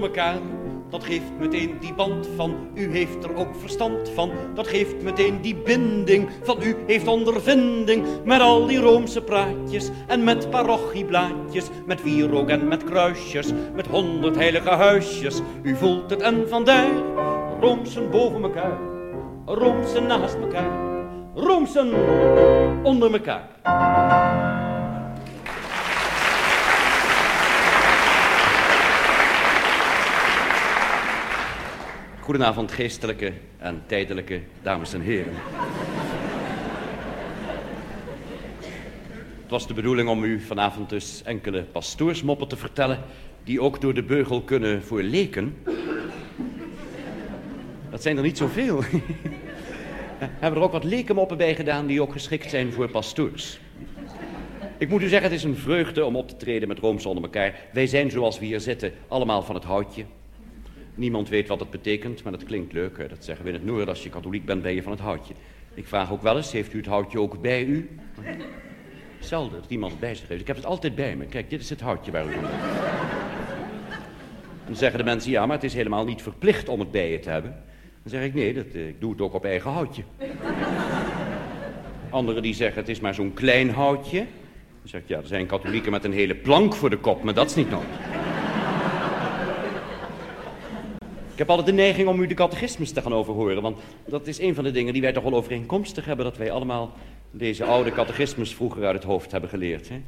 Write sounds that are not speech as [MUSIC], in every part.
onder. Dat geeft meteen die band van, u heeft er ook verstand van. Dat geeft meteen die binding van, u heeft ondervinding. Met al die roomse praatjes en met parochieblaadjes. Met wierook en met kruisjes, met honderd heilige huisjes. U voelt het en vandaar, roomsen boven elkaar. Roomsen naast elkaar, roomsen onder elkaar. Goedenavond, geestelijke en tijdelijke dames en heren. Het was de bedoeling om u vanavond dus enkele pastoorsmoppen te vertellen... die ook door de beugel kunnen voor leken. Dat zijn er niet zoveel. [LAUGHS] We hebben er ook wat lekenmoppen bij gedaan die ook geschikt zijn voor pastoors. Ik moet u zeggen, het is een vreugde om op te treden met Rooms onder elkaar. Wij zijn, zoals we hier zitten, allemaal van het houtje. Niemand weet wat het betekent, maar dat klinkt leuk. Hè? Dat zeggen we in het noorden. Als je katholiek bent, ben je van het houtje. Ik vraag ook wel eens, heeft u het houtje ook bij u? Zelden dat iemand het bij zich heeft. Ik heb het altijd bij me. Kijk, dit is het houtje waar u aan Dan zeggen de mensen, ja, maar het is helemaal niet verplicht om het bij je te hebben. Dan zeg ik, nee, dat, eh, ik doe het ook op eigen houtje. Anderen die zeggen, het is maar zo'n klein houtje. Dan zeg ik, ja, er zijn katholieken met een hele plank voor de kop, maar dat is niet nodig. Ik heb altijd de neiging om u de catechismus te gaan overhoren, want dat is een van de dingen die wij toch wel overeenkomstig hebben, dat wij allemaal deze oude catechismus vroeger uit het hoofd hebben geleerd. Hè?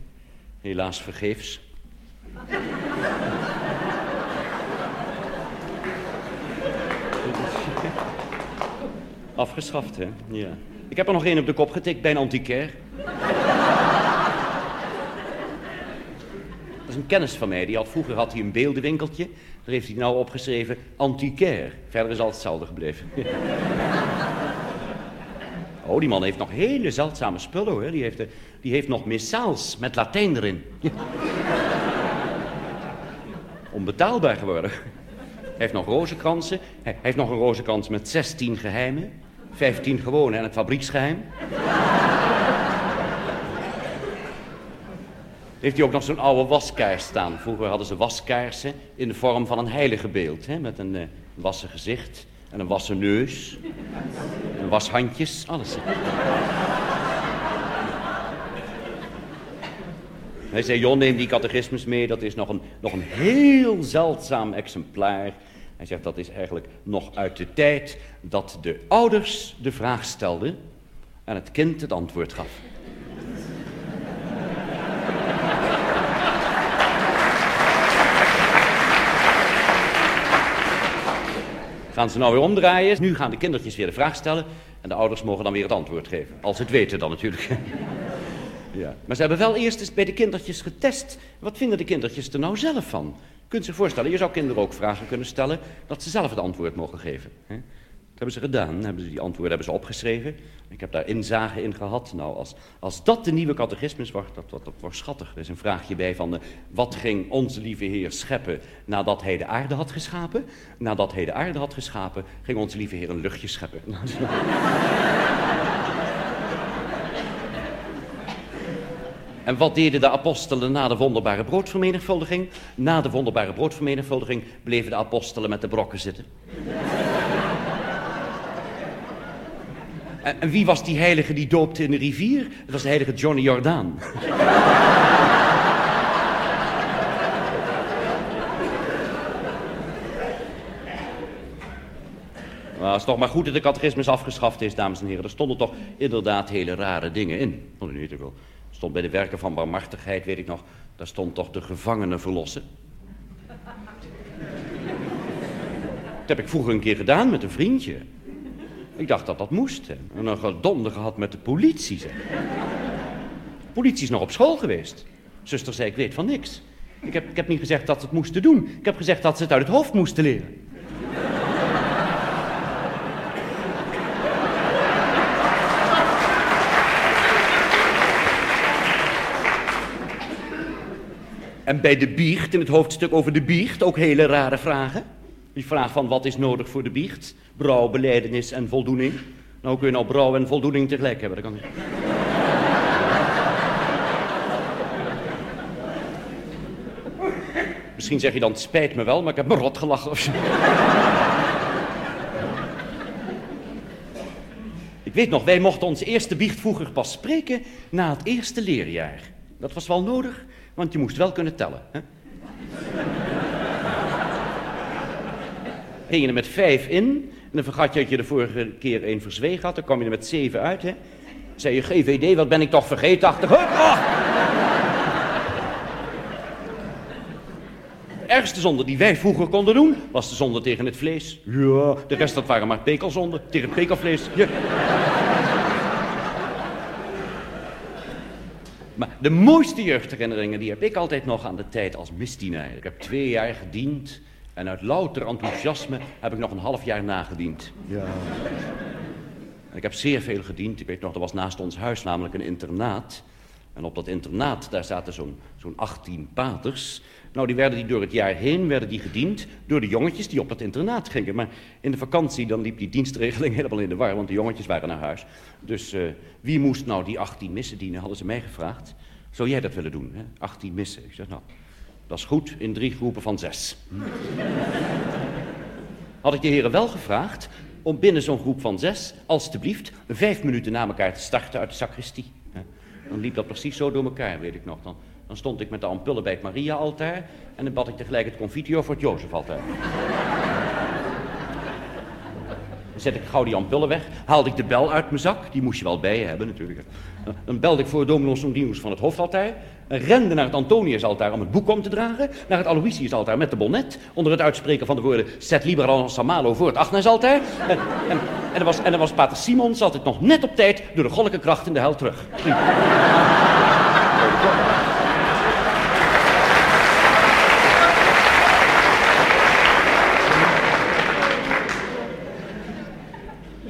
Helaas vergeefs. [LAUGHS] Afgeschaft, hè? Ja. Ik heb er nog één op de kop getikt bij een antiquair. Dat is een kennis van mij. Die had, vroeger had hij een beeldenwinkeltje. Daar heeft hij nou opgeschreven antiquair. Verder is alles hetzelfde gebleven. [LAUGHS] oh, die man heeft nog hele zeldzame spullen hoor. Die heeft, die heeft nog missaals met Latijn erin. [LAUGHS] Onbetaalbaar geworden. Hij heeft nog rozenkransen. Hij heeft nog een rozenkrans met 16 geheimen. 15 gewone en het fabrieksgeheim. Heeft hij ook nog zo'n oude waskaars staan. Vroeger hadden ze waskaarsen in de vorm van een heilige beeld. Hè, met een uh, wassen gezicht en een wassen neus. En washandjes, alles. Hij zei, Jon, neem die catechismus mee. Dat is nog een, nog een heel zeldzaam exemplaar. Hij zegt, dat is eigenlijk nog uit de tijd dat de ouders de vraag stelden en het kind het antwoord gaf. Gaan ze nou weer omdraaien. Nu gaan de kindertjes weer de vraag stellen. En de ouders mogen dan weer het antwoord geven. Als ze het weten dan natuurlijk. [LAUGHS] ja. Maar ze hebben wel eerst eens bij de kindertjes getest. Wat vinden de kindertjes er nou zelf van? Kunt je zich voorstellen, je zou kinderen ook vragen kunnen stellen... dat ze zelf het antwoord mogen geven. Hè? Hebben ze gedaan, hebben ze die antwoorden hebben ze opgeschreven. Ik heb daar inzage in gehad. Nou, als, als dat de nieuwe catechismus wordt, dat, dat, wordt schattig. Er is een vraagje bij van, uh, wat ging onze lieve Heer scheppen nadat hij de aarde had geschapen? Nadat hij de aarde had geschapen, ging onze lieve Heer een luchtje scheppen. [LAUGHS] En wat deden de apostelen na de wonderbare broodvermenigvuldiging? Na de wonderbare broodvermenigvuldiging bleven de apostelen met de brokken zitten. En wie was die heilige die doopte in de rivier? Het was de heilige Johnny Jordaan. [LAUGHS] Maar het is toch maar goed dat de catechismus afgeschaft is, dames en heren. Er stonden toch inderdaad hele rare dingen in. Oh, wel. Er stond bij de werken van barmhartigheid, weet ik nog, daar stond toch de gevangenen verlossen. Dat heb ik vroeger een keer gedaan met een vriendje. Ik dacht dat dat moest. En een gedonder gehad met de politie. Zeg. De politie is nog op school geweest. Zuster zei, ik weet van niks. Ik heb, ik heb niet gezegd dat ze het moesten doen. Ik heb gezegd dat ze het uit het hoofd moesten leren. En bij de biecht, in het hoofdstuk over de biecht, ook hele rare vragen. Die vraag van wat is nodig voor de biecht? Brouw, beleidenis en voldoening. Nou kun je nou brouw en voldoening tegelijk hebben, dat kan niet. Misschien zeg je dan, spijt me wel, maar ik heb me rot gelachen of zo. ik weet nog, wij mochten ons eerste biecht vroeger pas spreken na het eerste leerjaar. Dat was wel nodig, want je moest wel kunnen tellen. Hè? Ging je er met vijf in, en dan vergat je dat je de vorige keer één verzwegen had, dan kwam je er met zeven uit, hè. Zei je, GVD, wat ben ik toch vergeetachtig. Oh! ergste zonde die wij vroeger konden doen, was de zonde tegen het vlees. Ja, de rest dat waren maar pekelzonden tegen het pekelvlees. Maar de mooiste jeugdherinneringen die heb ik altijd nog aan de tijd als misdienaar. Ik heb twee jaar gediend en uit louter enthousiasme heb ik nog een half jaar nagediend. Ja. ik heb zeer veel gediend. Ik weet nog, er was naast ons huis namelijk een internaat. En op dat internaat, daar zaten zo'n zo'n 18 paters. Nou, die werden die door het jaar heen werden die gediend door de jongetjes die op het internaat gingen. Maar in de vakantie dan liep die dienstregeling [LAUGHS] helemaal in de war, want de jongetjes waren naar huis. Dus uh, wie moest nou die 18 missen dienen, hadden ze mij gevraagd. Zou jij dat willen doen, hè? 18 missen. Ik zeg, nou, dat is goed, in drie groepen van zes. Had ik de heren wel gevraagd om binnen zo'n groep van zes, alstublieft, vijf minuten na elkaar te starten uit de sacristie. Dan liep dat precies zo door elkaar, weet ik nog. Dan dan stond ik met de ampullen bij het Maria-altaar en dan bad ik tegelijk het confitio voor het Jozef-altaar. Zet ik gauw die ampullen weg, haalde ik de bel uit mijn zak, die moest je wel bij je hebben natuurlijk. Dan belde ik voor Dominus Sondinus van het hoofdaltaar, rende naar het Antoniusaltaar om het boek om te dragen, naar het Aloysiusaltaar met de bonnet, onder het uitspreken van de woorden Set libera samalo voor het Agnesaltaar. En, en, dan was, en dan was pater Simons altijd nog net op tijd door de goddelijke kracht in de hel terug.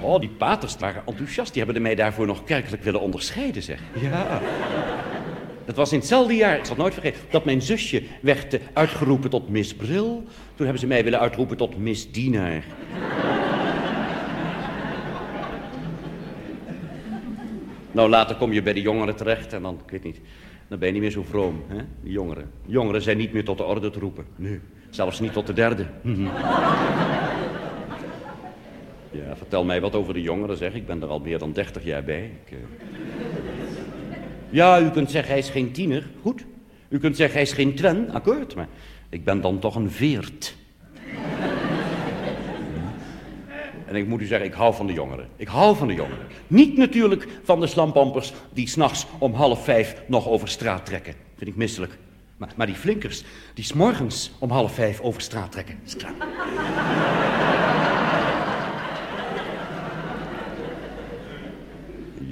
Oh, die paters waren enthousiast. Die hebben mij daarvoor nog kerkelijk willen onderscheiden, zeg. Ja. Dat was in hetzelfde jaar, ik zal het nooit vergeten, dat mijn zusje werd uh, uitgeroepen tot Miss Bril. Toen hebben ze mij willen uitroepen tot Miss Dienaar. [LAUGHS] nou, later kom je bij de jongeren terecht en dan, ik weet niet, dan ben je niet meer zo vroom, hè, die jongeren. Jongeren zijn niet meer tot de orde te roepen. Nee, zelfs niet tot de derde. Ja, vertel mij wat over de jongeren, zeg. Ik ben er al meer dan 30 jaar bij. Ik, uh... Ja, u kunt zeggen hij is geen tiener. Goed. U kunt zeggen hij is geen twen. Akkoord. Maar ik ben dan toch een veert. En ik moet u zeggen, ik hou van de jongeren. Ik hou van de jongeren. Niet natuurlijk van de slampampers die s'nachts om half vijf nog over straat trekken. Vind ik misselijk. Maar, maar die flinkers, die s'morgens om half vijf over straat trekken. Straat.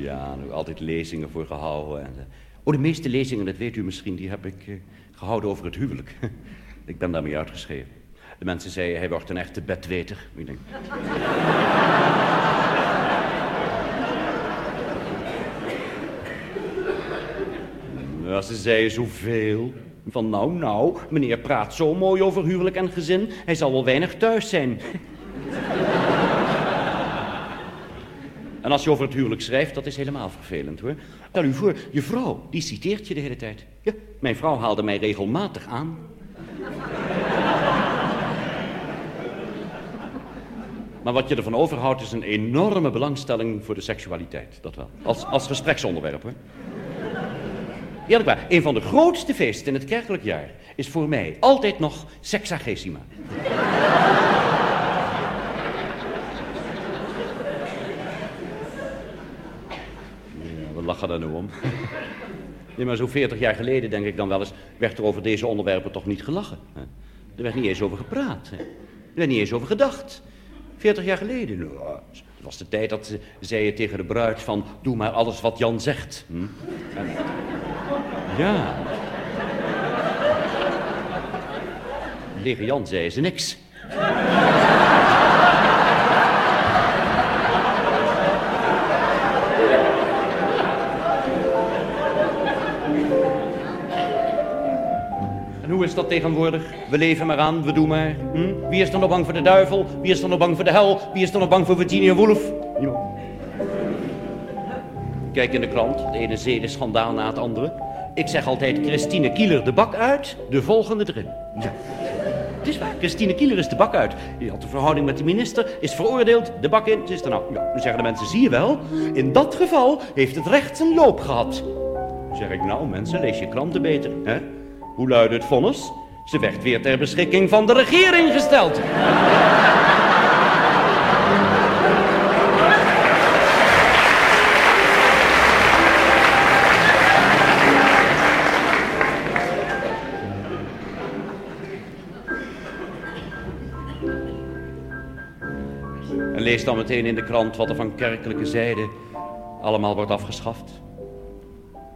Ja, nu altijd lezingen voor gehouden. En, uh, oh, de meeste lezingen, dat weet u misschien, die heb ik uh, gehouden over het huwelijk. [LAUGHS] ik ben daarmee uitgeschreven. De mensen zeiden, hij wordt een echte bedweter. Ik denk... [LAUGHS] ja, ze zeiden zoveel. Van nou, nou, meneer praat zo mooi over huwelijk en gezin. Hij zal wel weinig thuis zijn. En als je over het huwelijk schrijft, dat is helemaal vervelend hoor. Stel u voor, je vrouw, die citeert je de hele tijd. Ja, mijn vrouw haalde mij regelmatig aan. [LAUGHS] Maar wat je ervan overhoudt is een enorme belangstelling voor de seksualiteit. Dat wel. Als, als gespreksonderwerp hoor. Eerlijk waar, een van de grootste feesten in het kerkelijk jaar is voor mij altijd nog sexagesima. Lachen daar nu om. Nee, maar zo'n 40 jaar geleden, denk ik dan wel eens, werd er over deze onderwerpen toch niet gelachen. Hè? Er werd niet eens over gepraat. Hè? Er werd niet eens over gedacht. 40 jaar geleden, nou, was de tijd dat ze zeiden tegen de bruid van, doe maar alles wat Jan zegt. Hm? Ja. Tegen Jan zei ze niks. Hoe is dat tegenwoordig? We leven maar aan, we doen maar. Hm? Wie is er nog bang voor de duivel? Wie is er nog bang voor de hel? Wie is er nog bang voor Virginia Woolf? Niemand. Kijk in de krant, de ene zedenschandaal na het andere. Ik zeg altijd Christine Kieler de bak uit, de volgende erin. Ja. Het is waar, Christine Kieler is de bak uit. Die had de verhouding met de minister, is veroordeeld, de bak in, ze is er nou. Ja, dan zeggen de mensen, zie je wel, in dat geval heeft het recht zijn loop gehad. Dan zeg ik, nou mensen, lees je kranten beter. Hè? Hoe luidde het vonnis? Ze werd weer ter beschikking van de regering gesteld. En lees dan meteen in de krant wat er van kerkelijke zijde allemaal wordt afgeschaft.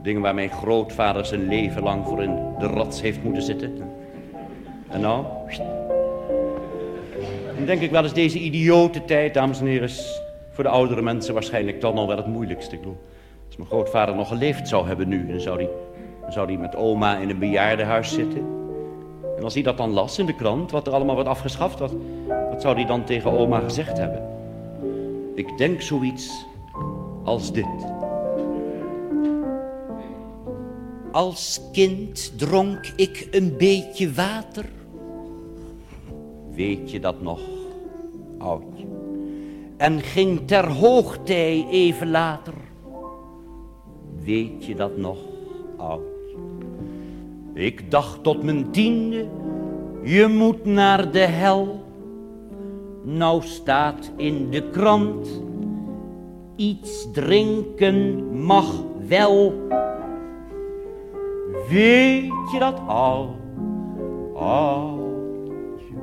Dingen waar mijn grootvader zijn leven lang voor in de rats heeft moeten zitten. En nou? Dan denk ik wel eens deze idiote tijd, dames en heren, is voor de oudere mensen waarschijnlijk toch nog wel het moeilijkste. Ik bedoel, als mijn grootvader nog geleefd zou hebben nu, dan zou hij, dan zou hij met oma in een bejaardenhuis zitten. En als hij dat dan las in de krant, wat er allemaal wordt afgeschaft, wat zou hij dan tegen oma gezegd hebben? Ik denk zoiets als dit. Als kind dronk ik een beetje water. Weet je dat nog, oudje? En ging ter hoogtij even later. Weet je dat nog, oudje? Ik dacht tot mijn tiende, je moet naar de hel. Nou staat in de krant, iets drinken mag wel. Weet je dat al, oudje?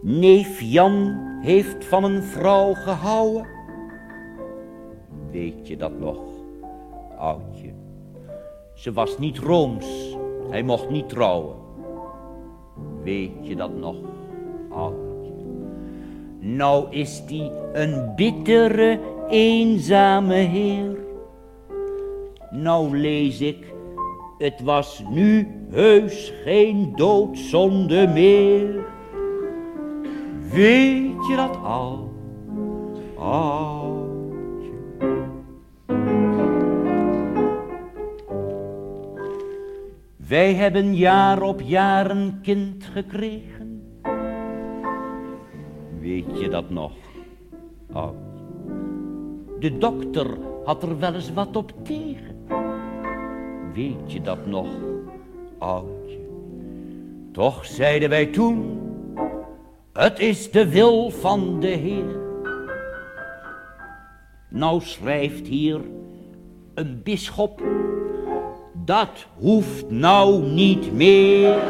Neef Jan heeft van een vrouw gehouden. Weet je dat nog, oudje? Ze was niet rooms, hij mocht niet trouwen. Weet je dat nog, oudje? Nou is die een bittere, eenzame heer. Nou lees ik, het was nu heus geen doodzonde meer. Weet je dat al, oudje? Wij hebben jaar op jaar een kind gekregen. Weet je dat nog, oudje? De dokter had er wel eens wat op tegen. Weet je dat nog, oudje? Toch zeiden wij toen, het is de wil van de Heer. Nou schrijft hier een bisschop, dat hoeft nou niet meer.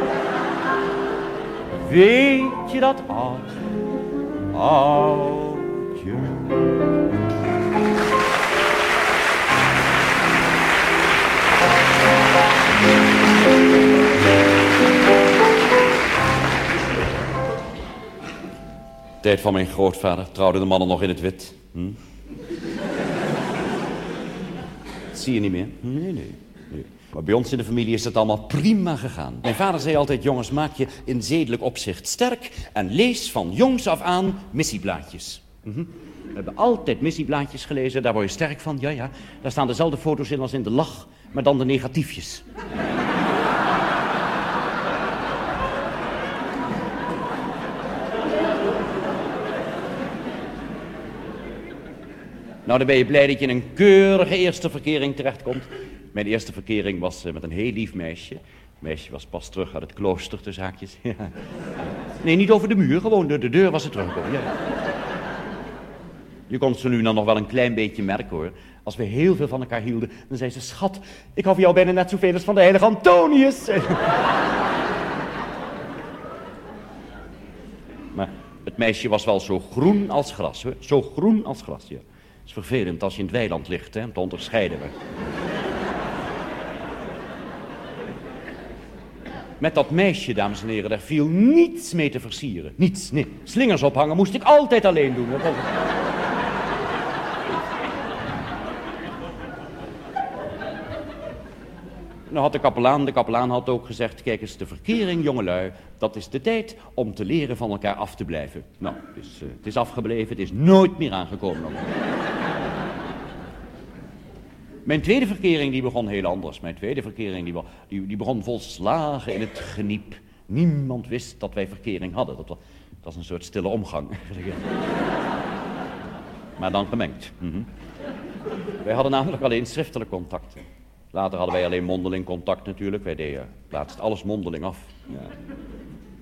Weet je dat, oudje? oudje? Tijd van mijn grootvader trouwden de mannen nog in het wit. Hm? Zie je niet meer? Nee, nee, nee. Maar bij ons in de familie is het allemaal prima gegaan. Mijn vader zei altijd, jongens, maak je in zedelijk opzicht sterk... en lees van jongs af aan missieblaadjes. Mhm. We hebben altijd missieblaadjes gelezen, daar word je sterk van. Ja, ja, daar staan dezelfde foto's in als in de lach, maar dan de negatiefjes. Nou, dan ben je blij dat je in een keurige eerste verkering terechtkomt. Mijn eerste verkering was eh, met een heel lief meisje. Het meisje was pas terug uit het klooster, zaakjes. [LAUGHS] Ja. Nee, niet over de muur, gewoon door de deur was ze teruggekomen. Ja. Je kon ze nu dan nog wel een klein beetje merken hoor. Als we heel veel van elkaar hielden, dan zei ze: Schat, ik hou van jou bijna net zoveel als van de heilige Antonius. [LAUGHS] maar het meisje was wel zo groen als gras hoor. Zo groen als gras, ja. Het is vervelend als je in het weiland ligt, hè, om te onderscheiden. Met dat meisje, dames en heren, daar viel niets mee te versieren. Niets, nee. Slingers ophangen moest ik altijd alleen doen. Dat. Nou had de kapelaan, de kapelaan had ook gezegd, kijk eens, de verkering, jongelui, dat is de tijd om te leren van elkaar af te blijven. Nou, het is, uh, het is afgebleven, het is nooit meer aangekomen. Mijn tweede verkering die begon heel anders. Mijn tweede verkering die, die, die begon volslagen in het geniep. Niemand wist dat wij verkering hadden. Dat was, dat was een soort stille omgang. [LAUGHS] maar dan gemengd. Mm Wij hadden namelijk alleen schriftelijk contact. Later hadden wij alleen mondeling contact natuurlijk. Wij deden laatst alles mondeling af. Ja.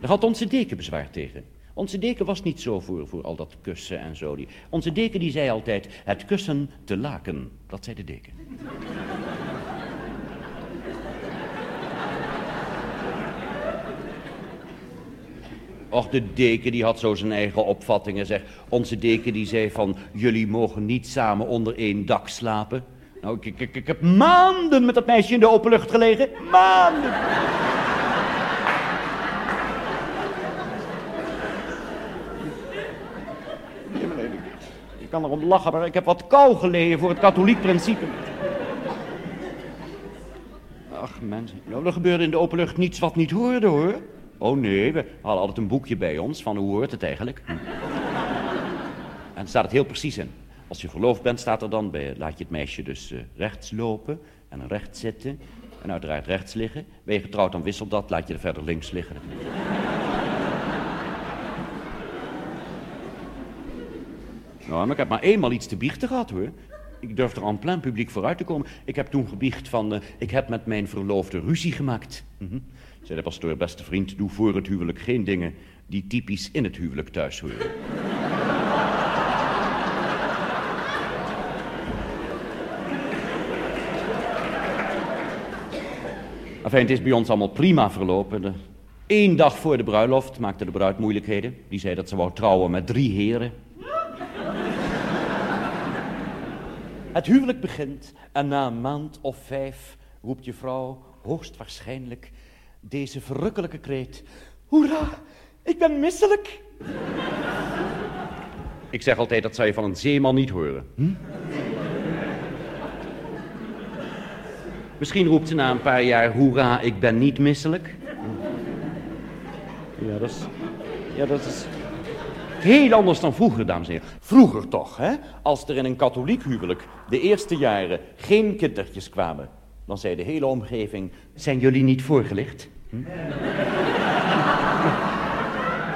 Daar had onze deken bezwaar tegen. Onze deken was niet zo voor, voor al dat kussen en zo. Die, onze deken die zei altijd, het kussen te laken. Dat zei de deken. Och, de deken die had zo zijn eigen opvattingen, zeg. Onze deken die zei van, jullie mogen niet samen onder één dak slapen. Nou, ik, ik, ik heb maanden met dat meisje in de open lucht gelegen. Maanden. Ik kan erom lachen, maar ik heb wat kou geleden voor het katholiek principe. Ach, mensen. Nou, er gebeurde in de open lucht niets wat niet hoorde, hoor. Oh nee, we hadden altijd een boekje bij ons van hoe hoort het eigenlijk. Hm. En daar staat het heel precies in. Als je verloofd bent, staat er dan bij, laat je het meisje dus uh, rechts lopen en rechts zitten. En uiteraard rechts liggen. Ben je getrouwd, dan wisselt dat, laat je er verder links liggen. [LAUGHS] Nou, maar ik heb maar eenmaal iets te biechten gehad, hoor. Ik durf er aan plein publiek vooruit te komen. Ik heb toen gebiecht van, uh, ik heb met mijn verloofde ruzie gemaakt. -hmm. Zei de pastoor, beste vriend, doe voor het huwelijk geen dingen die typisch in het huwelijk thuis horen. Enfin, het is bij ons allemaal prima verlopen. Eén dag voor de bruiloft maakte de bruid moeilijkheden. Die zei dat ze wou trouwen met drie heren. Het huwelijk begint en na een maand of vijf roept je vrouw hoogstwaarschijnlijk deze verrukkelijke kreet. Hoera, ik ben misselijk. Ik zeg altijd, dat zou je van een zeeman niet horen. Hm? Misschien roept ze na een paar jaar, hoera, ik ben niet misselijk. Ja, dat is... Ja, dat is... Heel anders dan vroeger, dames en heren. Vroeger toch, hè? Als er in een katholiek huwelijk de eerste jaren geen kindertjes kwamen... dan zei de hele omgeving, zijn jullie niet voorgelicht? Hm?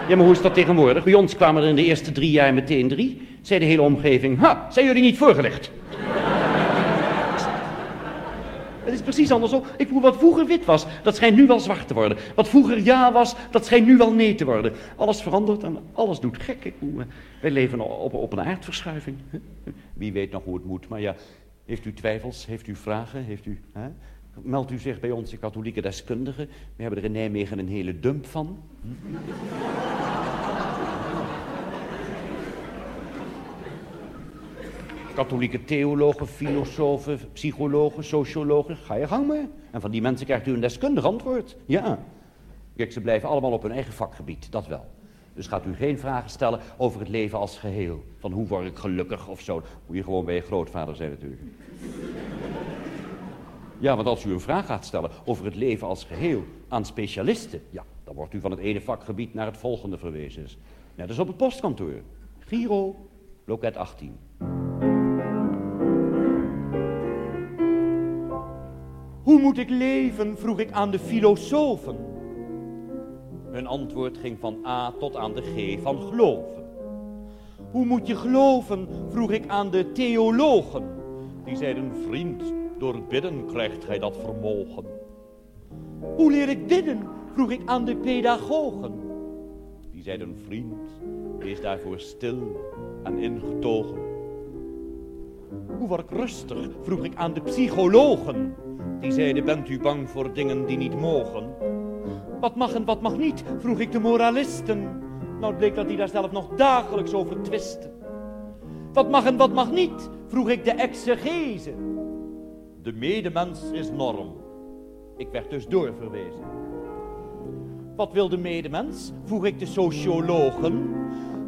Ja, maar hoe is dat tegenwoordig? Bij ons kwamen er in de eerste drie jaar meteen drie. Zei de hele omgeving, ha, zijn jullie niet voorgelegd? Het is precies andersom. Ik voel wat vroeger wit was, dat schijnt nu wel zwart te worden. Wat vroeger ja was, dat schijnt nu wel nee te worden. Alles verandert en alles doet gek. Wij leven op, op een aardverschuiving. Wie weet nog hoe het moet, maar ja, heeft u twijfels, heeft u vragen, heeft u... Hè? Meldt u zich bij onze katholieke deskundigen. We hebben er in Nijmegen een hele dump van. Katholieke theologen, filosofen, psychologen, sociologen. Ga je gang mee. En van die mensen krijgt u een deskundig antwoord. Ja. Kijk, ze blijven allemaal op hun eigen vakgebied, dat wel. Dus gaat u geen vragen stellen over het leven als geheel. Van hoe word ik gelukkig of zo. Moet je gewoon bij je grootvader zijn natuurlijk. Ja, want als u een vraag gaat stellen over het leven als geheel aan specialisten, ja, dan wordt u van het ene vakgebied naar het volgende verwezen. Net als op het postkantoor. Giro, loket 18. Hoe moet ik leven, vroeg ik aan de filosofen. Hun antwoord ging van A tot aan de G van geloven. Hoe moet je geloven, vroeg ik aan de theologen. Die zeiden, vriend, door bidden krijgt gij dat vermogen. Hoe leer ik bidden? vroeg ik aan de pedagogen. Die zeiden, vriend, wees daarvoor stil en ingetogen. Hoe word ik rustig? vroeg ik aan de psychologen. Die zeiden, bent u bang voor dingen die niet mogen? Wat mag en wat mag niet? vroeg ik de moralisten. Nou, bleek dat die daar zelf nog dagelijks over twisten. Wat mag en wat mag niet? vroeg ik de exegese. De medemens is norm. Ik werd dus doorverwezen. Wat wil de medemens? vroeg ik de sociologen.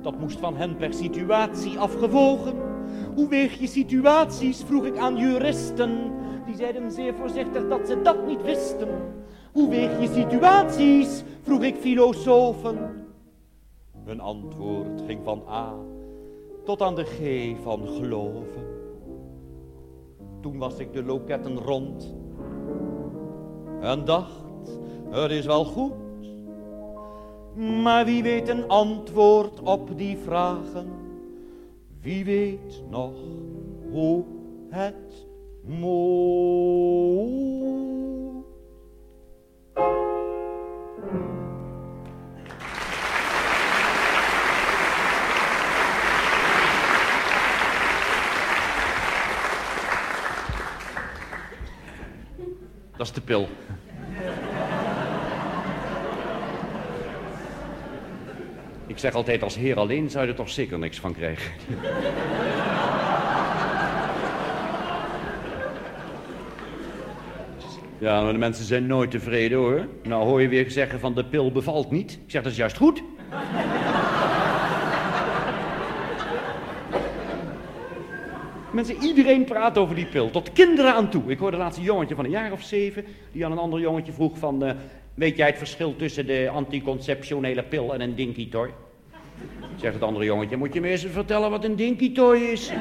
Dat moest van hen per situatie afgewogen. Hoe weeg je situaties? vroeg ik aan juristen. Die zeiden zeer voorzichtig dat ze dat niet wisten. Hoe weeg je situaties? vroeg ik filosofen. Hun antwoord ging van A tot aan de G van geloven. Toen was ik de loketten rond en dacht, het is wel goed. Maar wie weet een antwoord op die vragen? Wie weet nog hoe het Dat is de pil. Ik zeg altijd, als heer alleen zou je er toch zeker niks van krijgen. Ja, maar de mensen zijn nooit tevreden hoor. Nou hoor je weer zeggen van de pil bevalt niet. Ik zeg, dat is juist goed. [LAUGHS] Mensen, iedereen praat over die pil, tot kinderen aan toe. Ik hoorde laatst een jongetje van een jaar of zeven, die aan een ander jongetje vroeg van... Uh, weet jij het verschil tussen de anticonceptionele pil en een dinky toy? Zegt het andere jongetje, moet je me eens vertellen wat een dinky toy is?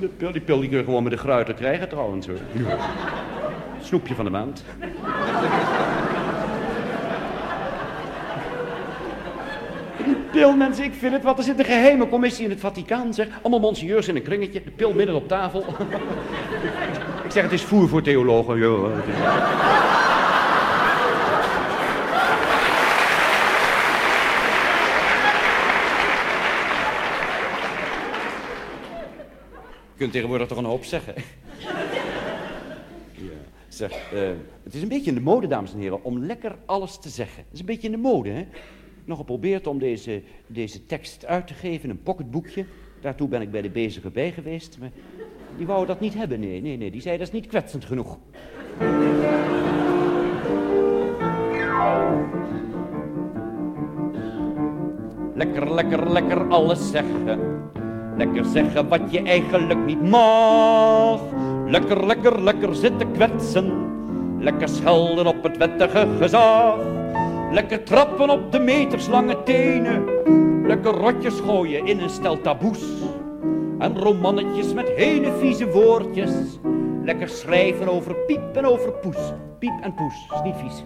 Die pil, die pil die kun je gewoon met de gruiter krijgen trouwens hoor. Snoepje van de maand. Die pil, mensen, ik vind het wat. Er zit een geheime commissie in het Vaticaan, zeg. Allemaal monseigneurs in een kringetje, de pil midden op tafel. [LAUGHS] ik zeg, het is voer voor theologen, joh. Kunt tegenwoordig toch een hoop zeggen. ja. Zeg, uh, het is een beetje in de mode, dames en heren, om lekker alles te zeggen. Het is een beetje in de mode, hè? Nog geprobeerd om deze, deze tekst uit te geven in een pocketboekje. Daartoe ben ik bij de bezige bij geweest. Maar die wou dat niet hebben, nee, nee, nee. Die zei dat is niet kwetsend genoeg. Lekker, lekker, lekker alles zeggen. Lekker zeggen wat je eigenlijk niet mag. Lekker, lekker, lekker zitten kwetsen. Lekker schelden op het wettige gezag. Lekker trappen op de meterslange tenen. Lekker rotjes gooien in een stel taboes. En romannetjes met hele vieze woordjes. Lekker schrijven over piep en over poes. Piep en poes, is niet vies.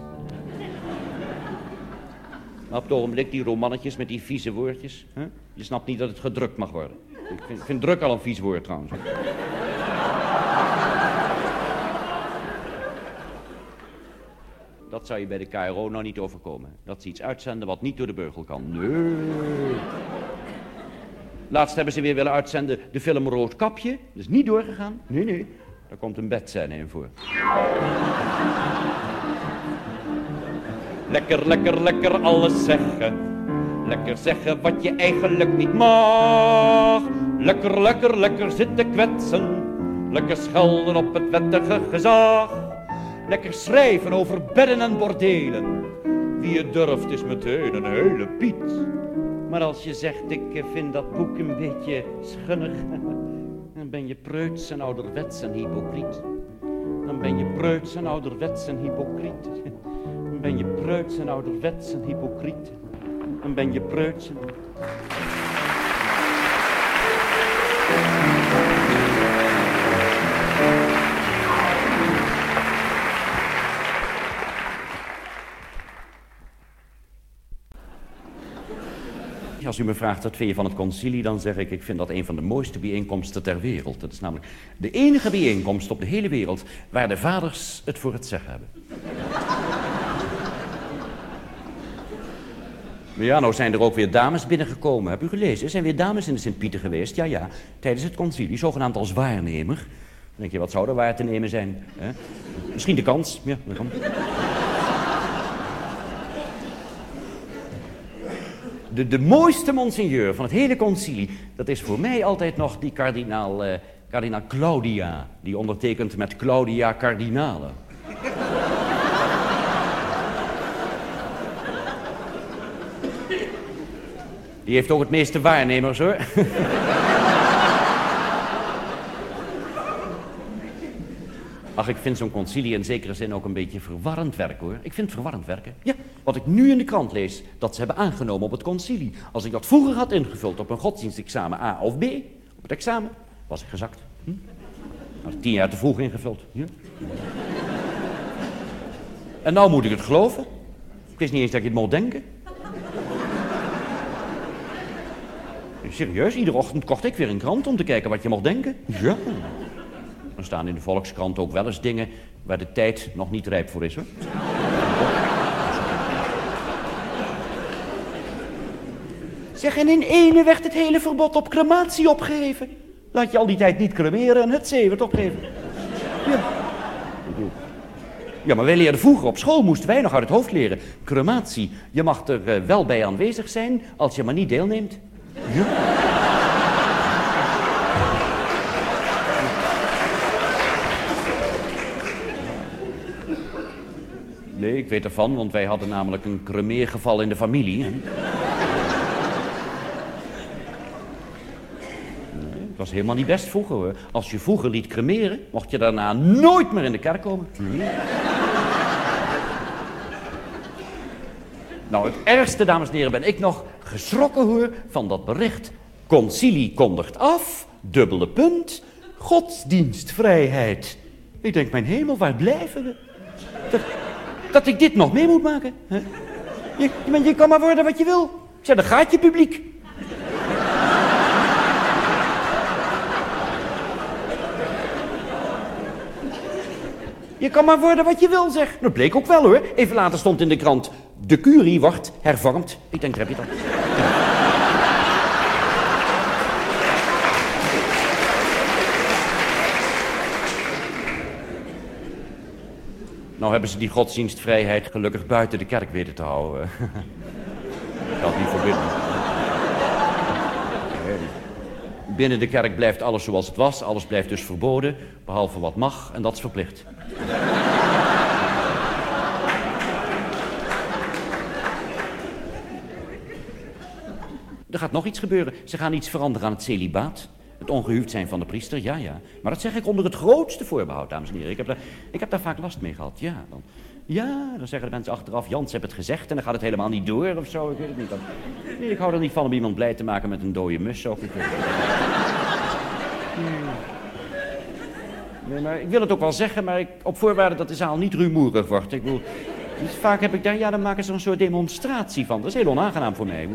Maar op het ogenblik die romannetjes met die vieze woordjes. Hè? Je snapt niet dat het gedrukt mag worden. Ik vind, druk al een vies woord trouwens. Dat zou je bij de KRO nou niet overkomen. Dat ze iets uitzenden wat niet door de beugel kan. Nee. Laatst hebben ze weer willen uitzenden de film Roodkapje. Dat is niet doorgegaan. Nee, nee. Daar komt een bedscène in voor. Lekker, lekker, lekker alles zeggen. Lekker zeggen wat je eigenlijk niet mag. Lekker, lekker, lekker zitten kwetsen. Lekker schelden op het wettige gezag. Lekker schrijven over bedden en bordelen. Wie het durft is meteen een hele Piet. Maar als je zegt ik vind dat boek een beetje schunnig. [LAUGHS] Dan ben je preuts en ouderwets en hypocriet. Dan ben je preuts en ouderwets en hypocriet. [LAUGHS] Dan ben je preuts en ouderwets en hypocriet. Dan ben je preuts en... Als u me vraagt wat vind je van het concilie, dan zeg ik, ik vind dat een van de mooiste bijeenkomsten ter wereld. Dat is namelijk de enige bijeenkomst op de hele wereld waar de vaders het voor het zeggen hebben. Ja, nou zijn er ook weer dames binnengekomen. Heb u gelezen? Er zijn weer dames in de Sint-Pieter geweest. Ja, ja. Tijdens het concilie, zogenaamd als waarnemer. Dan denk je, wat zou er waar te nemen zijn? Hè? Misschien de kans. Ja, dat kan. de, de mooiste monseigneur van het hele concilie, dat is voor mij altijd nog die kardinaal, uh, kardinaal Claudia. Die ondertekent met Claudia Cardinale. Die heeft ook het meeste waarnemers hoor. Ach, ik vind zo'n concilie in zekere zin ook een beetje verwarrend werk, hoor. Ik vind het verwarrend werken. Ja, wat ik nu in de krant lees, dat ze hebben aangenomen op het concilie. Als ik dat vroeger had ingevuld op een godsdienstexamen A of B, op het examen, was ik gezakt. Hm? Had ik tien jaar te vroeg ingevuld. Ja? en nou moet ik het geloven. Ik wist niet eens dat je het mocht denken. Serieus, iedere ochtend kocht ik weer een krant om te kijken wat je mocht denken. Ja. Er staan in de Volkskrant ook wel eens dingen waar de tijd nog niet rijp voor is, hoor. Zeg, en in ene werd het hele verbod op crematie opgeheven. Laat je al die tijd niet cremeren en het zee werd opgegeven. Ja. Ja, maar wij leerden vroeger op school, moesten wij nog uit het hoofd leren. Crematie, je mag er eh, wel bij aanwezig zijn als je maar niet deelneemt. Ja. Nee, ik weet ervan, want wij hadden namelijk een cremeergeval in de familie. Het was helemaal niet best vroeger hoor. Als je vroeger liet cremeren, mocht je daarna nooit meer in de kerk komen. Nou, het ergste, dames en heren, ben ik nog geschrokken hoor van dat bericht. Concilie kondigt af, dubbele punt, godsdienstvrijheid. Ik denk, mijn hemel, waar blijven we? Dat, ik dit nog mee moet maken? Hè? Je, je kan maar worden wat je wil. Ik zeg, dan gaat je publiek. Je kan maar worden wat je wil, zeg. Dat bleek ook wel, hoor. Even later stond in de krant... De curie wordt hervormd. Ik denk, daar heb je dat. Nou hebben ze die godsdienstvrijheid gelukkig buiten de kerk weten te houden. [LAUGHS] Dat niet verbinden. Binnen de kerk blijft alles zoals het was. Alles blijft dus verboden, behalve wat mag, en dat is verplicht. Er gaat nog iets gebeuren. Ze gaan iets veranderen aan het celibaat. Het ongehuwd zijn van de priester, ja, ja. Maar dat zeg ik onder het grootste voorbehoud, dames en heren. Ik heb daar, ik heb daar vaak last mee gehad, ja. Dan, ja, dan zeggen de mensen achteraf, Jans heb het gezegd en dan gaat het helemaal niet door of zo. Ik weet het niet. Dan, ik hou er niet van om iemand blij te maken met een dode mus. Ook. Ik, nee, maar ik wil het ook wel zeggen, maar ik, op voorwaarde dat de zaal niet rumoerig wordt. Ik vaak heb ik daar, ja, dan maken ze er een soort demonstratie van. Dat is heel onaangenaam voor mij.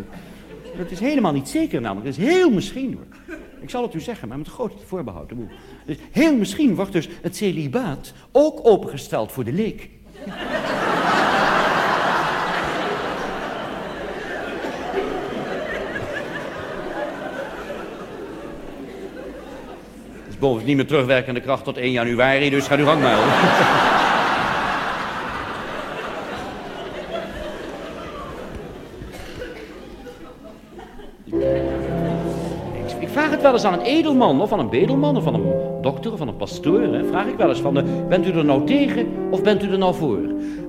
Dat is helemaal niet zeker namelijk. Dat is heel misschien. Ik zal het u zeggen, maar met groot voorbehoud. Dus heel misschien wordt dus het celibaat ook opengesteld voor de leek. Het is bovendien niet meer terugwerkende kracht tot 1 januari, dus ga u gang maar. Wel eens aan een edelman of aan een bedelman of aan een dokter of aan een pastoor. Hè, vraag ik wel eens van, de, bent u er nou tegen of bent u er nou voor?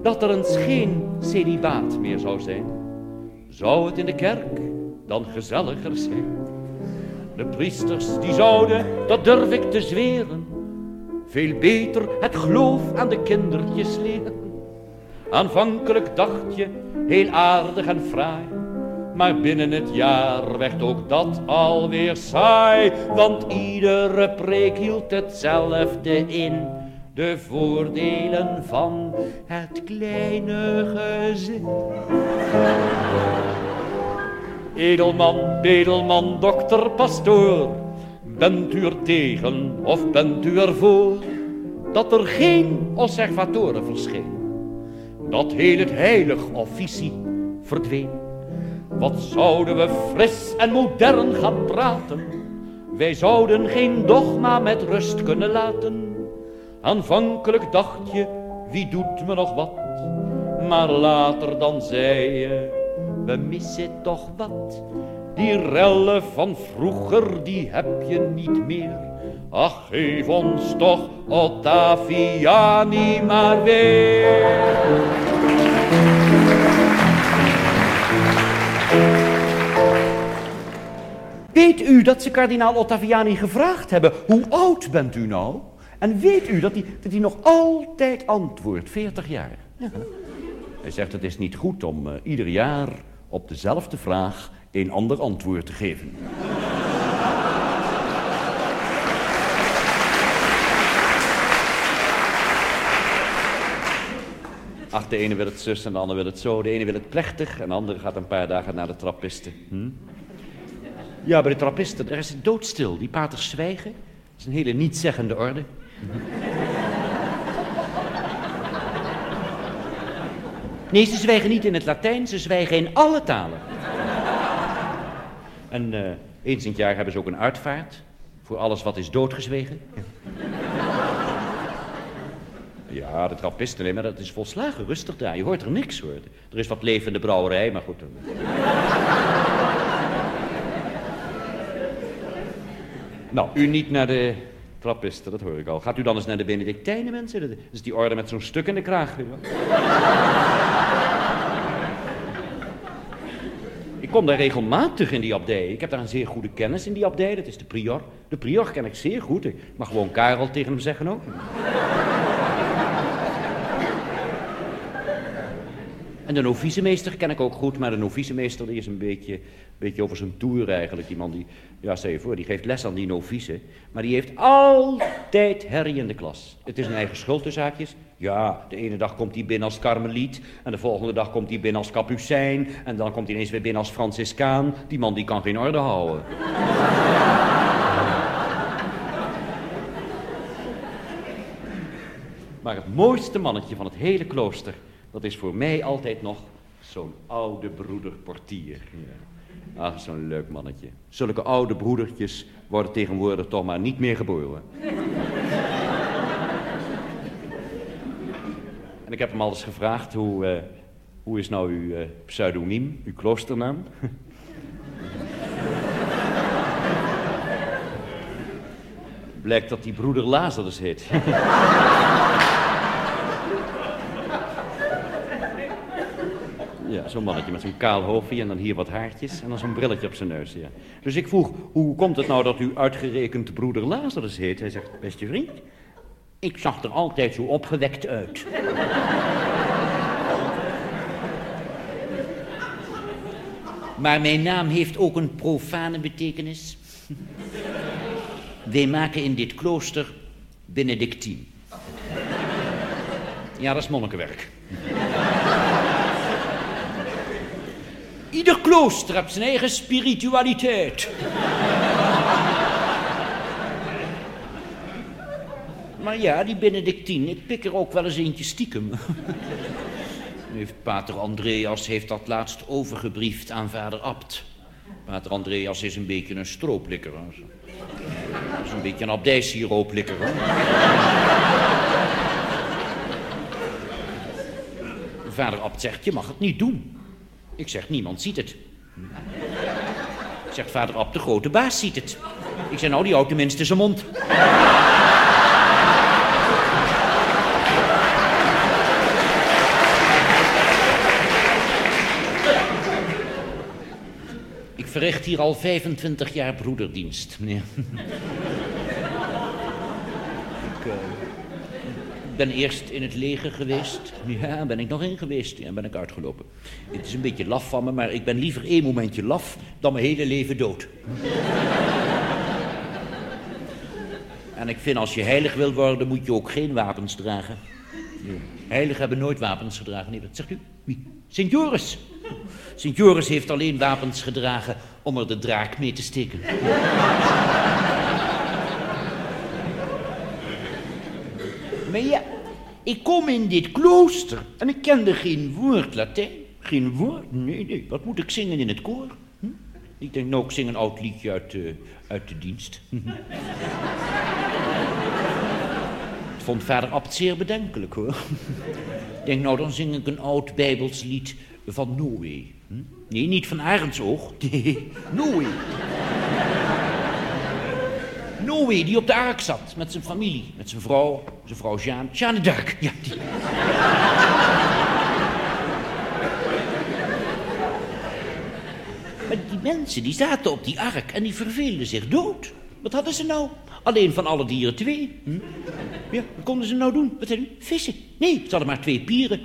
Dat er eens geen celibaat meer zou zijn. Zou het in de kerk dan gezelliger zijn? De priesters die zouden, dat durf ik te zweren, veel beter het geloof aan de kindertjes leren. Aanvankelijk dacht je, heel aardig en fraai, maar binnen het jaar werd ook dat alweer saai, want iedere preek hield hetzelfde in. De voordelen van het kleine gezin. Edelman, bedelman, dokter, pastoor, bent u er tegen of bent u ervoor dat er geen observatoren verscheen? Dat heel het heilig officie verdween wat zouden we fris en modern gaan praten? Wij zouden geen dogma met rust kunnen laten. Aanvankelijk dacht je, wie doet me nog wat? Maar later dan zei je, we missen toch wat. Die rellen van vroeger, die heb je niet meer. Ach, geef ons toch Ottaviani maar weer. Weet u dat ze kardinaal Ottaviani gevraagd hebben, hoe oud bent u nou? En weet u dat hij, dat hij nog altijd antwoordt, 40 jaar? Ja. Hij zegt het is niet goed om uh, ieder jaar op dezelfde vraag een ander antwoord te geven. Ach, de ene wil het zus en de ander wil het zo. De ene wil het plechtig en de andere gaat een paar dagen naar de trappisten. Hm? Ja, bij de trappisten, daar is het doodstil. Die paters zwijgen. Dat is een hele nietzeggende orde. Nee, ze zwijgen niet in het Latijn, ze zwijgen in alle talen. En uh, eens in het jaar hebben ze ook een uitvaart voor alles wat is doodgezwegen. Ja, de trappisten, nee, maar dat is volslagen rustig daar. Je hoort er niks hoor. Er is wat levende brouwerij, maar goed. Nou, u niet naar de trappisten, dat hoor ik al. Gaat u dan eens naar de Benedictijnen, mensen? Dat is die orde met zo'n stuk in de kraag. [LAUGHS] Ik kom daar regelmatig in die abdij. Ik heb daar een zeer goede kennis in die abdij. Dat is de prior. De prior ken ik zeer goed. Ik mag gewoon Karel tegen hem zeggen ook. En de novicemeester ken ik ook goed, maar de novicemeester die is een beetje, beetje over zijn toer eigenlijk. Die man die, ja stel je voor, die geeft les aan die novice. Maar die heeft altijd herrie in de klas. Het is een eigen schuld, de zaakjes. Ja, de ene dag komt hij binnen als karmeliet. En de volgende dag komt hij binnen als kapucijn. En dan komt hij ineens weer binnen als franciscaan. Die man die kan geen orde houden. Maar het mooiste mannetje van het hele klooster dat is voor mij altijd nog zo'n oude broeder portier. Ja. Ach, zo'n leuk mannetje. Zulke oude broedertjes worden tegenwoordig toch maar niet meer geboren. en ik heb hem al eens gevraagd, hoe, uh, hoe is nou uw uh, pseudoniem, uw kloosternaam? [LAUGHS] Blijkt dat die broeder Lazarus heet. [LAUGHS] zo'n mannetje met zo'n kaal hoofdje en dan hier wat haartjes en dan zo'n brilletje op zijn neus. Ja. Dus ik vroeg, hoe komt het nou dat u uitgerekend broeder Lazarus heet? Hij zegt, beste vriend, ik zag er altijd zo opgewekt uit. maar mijn naam heeft ook een profane betekenis. Wij maken in dit klooster Benedictien. Ja, dat is monnikenwerk. Ieder klooster heeft zijn eigen spiritualiteit. maar ja, die Benedictine, ik pik er ook wel eens eentje stiekem. heeft Pater Andreas heeft dat laatst overgebriefd aan vader Abt. Pater Andreas is een beetje een strooplikker. Dat is een beetje een abdijsierooplikker. vader Abt zegt, je mag het niet doen. Ik zeg, niemand ziet het. Zegt vader Ab, de grote baas ziet het. Ik zeg, nou, die houdt tenminste zijn mond. Ik verricht hier al 25 jaar broederdienst, meneer. Ik, uh ben eerst in het leger geweest. Ja, ben ik nog in geweest. Ja, ben ik uitgelopen. Het is een beetje laf van me, maar ik ben liever één momentje laf dan mijn hele leven dood. [LAUGHS] en ik vind als je heilig wil worden, moet je ook geen wapens dragen. Heiligen hebben nooit wapens gedragen. Nee, wat zegt u? Wie? Sint Joris. Sint Joris heeft alleen wapens gedragen om er de draak mee te steken. Maar ja, ik kom in dit klooster en ik kende geen woord Latijn. Geen woord? Nee, nee. Wat moet ik zingen in het koor? Hm? Ik denk, nou, ik zing een oud liedje uit, uh, uit de dienst. Het vond vader Abt zeer bedenkelijk, hoor. ik denk, nou, dan zing ik een oud Bijbels lied van Noé. Hm? Nee, niet van Arendsoog. [LAUGHS] Nee, Noé. Noé die op de ark zat met zijn familie. Met zijn vrouw, zijn vrouw Jeanne. Jeanne d'Arc, ja. Die. maar die mensen die zaten op die ark en die verveelden zich dood. Wat hadden ze nou? Alleen van alle dieren twee. Hm? Ja, wat konden ze nou doen? Wat u? Vissen? Nee, ze hadden maar twee pieren.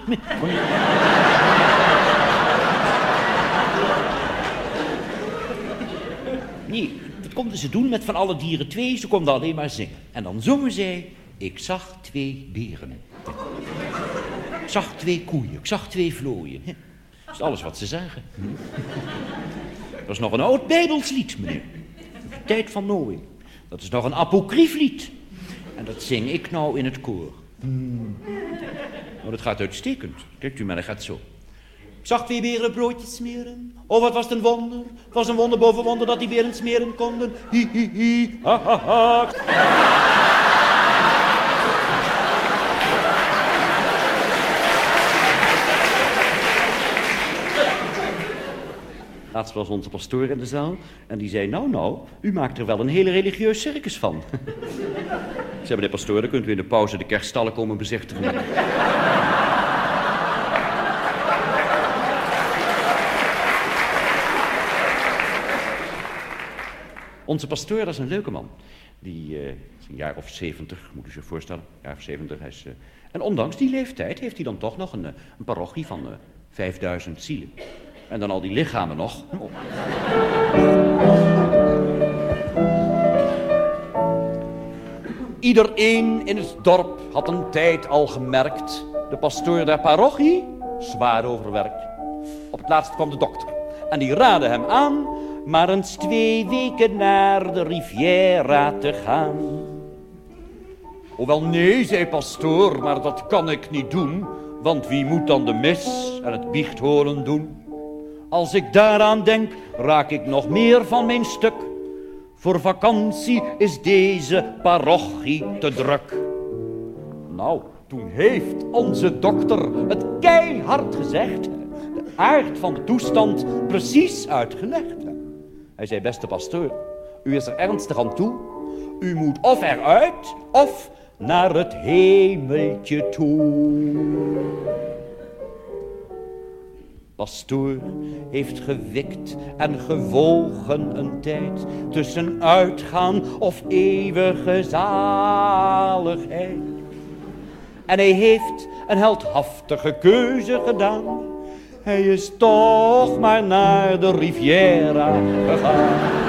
Nee, wat konden ze doen met van alle dieren twee? Ze konden alleen maar zingen. En dan zongen zij, ik zag twee beren. Ik zag twee koeien, ik zag twee vlooien. Dat is alles wat ze zagen. Dat is nog een oud Bijbelslied, meneer. De tijd van Noé. Dat is nog een apocrief lied. En dat zing ik nou in het koor. Hmm. Oh, dat gaat uitstekend. Kijkt u maar, dat gaat zo. Ik zag twee beren broodjes smeren. Oh, wat was het een wonder. Het was een wonder boven wonder dat die beren smeren konden. Hi, hi, hi, ha, ha, ha. Laatst was onze pastoor in de zaal en die zei, nou nou, u maakt er wel een hele religieus circus van. Ze hebben de pastoor, dan kunt u in de pauze de kerststallen komen bezichtigen. Onze pastoor, dat is een leuke man. Die uh, is een jaar of zeventig, moet u zich voorstellen. Een jaar of zeventig. Hij is, uh, en ondanks die leeftijd heeft hij dan toch nog een, een parochie van uh, 5000 zielen. En dan al die lichamen nog. Iedereen in het dorp had een tijd al gemerkt. De pastoor der parochie, zwaar overwerkt. Op het laatst kwam de dokter. En die raadde hem aan maar eens twee weken naar de Riviera te gaan. Oh wel nee, zei pastoor, maar dat kan ik niet doen. Want wie moet dan de mis en het biechtholen doen? Als ik daaraan denk, raak ik nog meer van mijn stuk. Voor vakantie is deze parochie te druk. Nou, toen heeft onze dokter het keihard gezegd. De aard van de toestand precies uitgelegd. Hij zei, beste pastoor, u is er ernstig aan toe. U moet of eruit, of naar het hemeltje toe. Pastoor heeft gewikt en gewogen een tijd tussen uitgaan of eeuwige zaligheid. En hij heeft een heldhaftige keuze gedaan. Hij is toch maar naar de Riviera gegaan.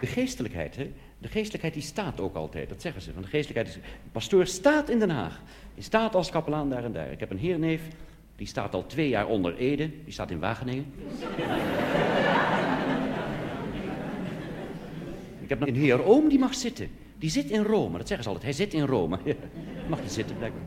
De geestelijkheid, hè? De geestelijkheid die staat ook altijd, dat zeggen ze. Van de geestelijkheid is, de pastoor staat in Den Haag. Hij staat als kapelaan daar en daar. Ik heb een heerneef, die staat al twee jaar onder Ede. Die staat in Wageningen. Ik heb een heer Oom, die mag zitten. Die zit in Rome, dat zeggen ze altijd. Hij zit in Rome. [LAUGHS] mag je zitten, blijkbaar.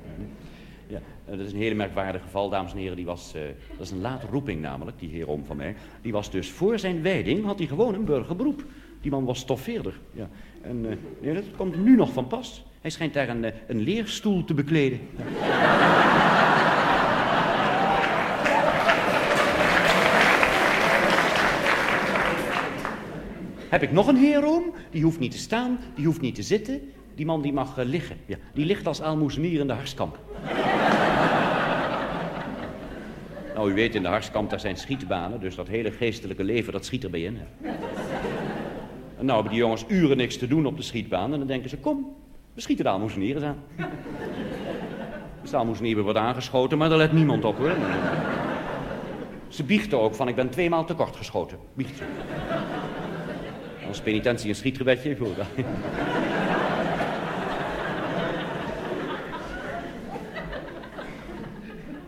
Ja, dat is een hele merkwaardig geval, dames en heren. Die was, uh, dat is een late roeping namelijk, die heer Oom van mij. Die was dus voor zijn wijding, had hij gewoon een burgerberoep. Die man was stoffeerder. Ja. En uh, nee, dat komt nu nog van pas. Hij schijnt daar een, een leerstoel te bekleden. [LAUGHS] Heb ik nog een heeroom? Die hoeft niet te staan, die hoeft niet te zitten. Die man die mag uh, liggen. Ja, die ligt als aalmoezenier in de harskamp. [LAUGHS] nou, u weet, in de harskamp daar zijn schietbanen, dus dat hele geestelijke leven, dat schiet erbij in. En nou hebben die jongens uren niks te doen op de schietbaan en dan denken ze, kom, we schieten de aalmoezenier eens aan. [LAUGHS] De aalmoezenier wordt aangeschoten, maar daar let niemand op hoor. Ze biechten ook van, ik ben tweemaal te kort geschoten. Biecht ze. Als penitentie een schietgebedje. Goed.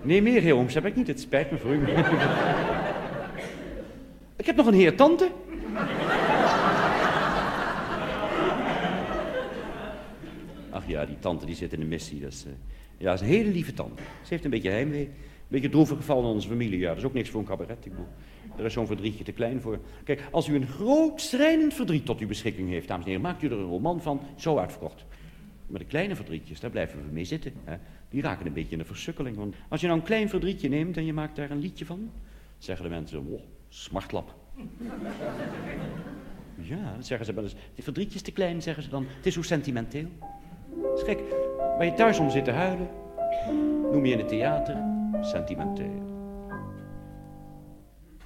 Nee, meer heer Ooms heb ik niet. Het spijt me voor u. ik heb nog een heer tante. Ach ja, die tante die zit in de missie. Dat is, uh, ja, dat is een hele lieve tante. Ze heeft een beetje heimwee. Een beetje droevig gevallen in onze familie. Ja, dat is ook niks voor een cabaret. Ik bedoel. Er is zo'n verdrietje te klein voor. Kijk, als u een groot, schrijnend verdriet tot uw beschikking heeft, dames en heren, maakt u er een roman van, zo uitverkocht. Maar de kleine verdrietjes, daar blijven we mee zitten. Hè? Die raken een beetje in de versukkeling. Want als je nou een klein verdrietje neemt en je maakt daar een liedje van, zeggen de mensen, oh, smartlap. [LAUGHS] Ja, dat zeggen ze wel eens. Verdrietjes te klein, zeggen ze dan. Het is zo sentimenteel. Is gek. Waar je thuis om zit te huilen, noem je in het theater sentimenteel.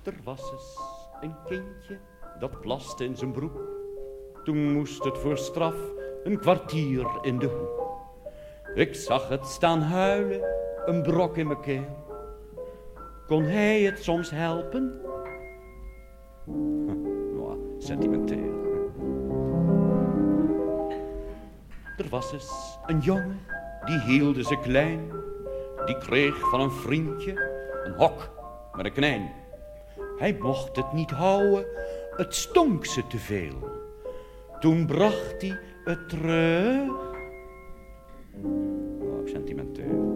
Er was eens een kindje dat plaste in zijn broek. Toen moest het voor straf een kwartier in de hoek. Ik zag het staan huilen, een brok in mijn keel. Kon hij het soms helpen? [LAUGHS] sentimenteel. Er was eens een jongen, die hielde ze klein. Die kreeg van een vriendje een hok met een knijn. Hij mocht het niet houden, het stonk ze te veel. Toen bracht hij het terug. Oh, sentimenteel.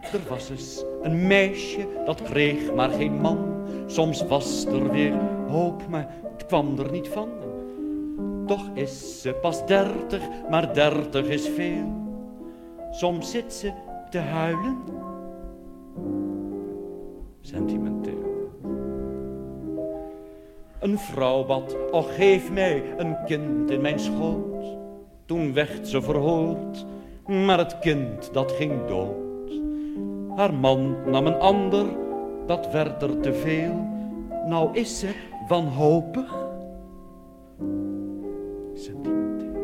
Er was eens een meisje, dat kreeg maar geen man. Soms was er weer hoop, maar het kwam er niet van. Toch is ze pas dertig, maar dertig is veel. Soms zit ze te huilen. Sentimenteel. Een vrouw bad, och geef mij een kind in mijn schoot. Toen werd ze verhoord, maar het kind dat ging dood. Haar man nam een ander, dat werd er te veel. Nou is ze wanhopig. Sentimenteel.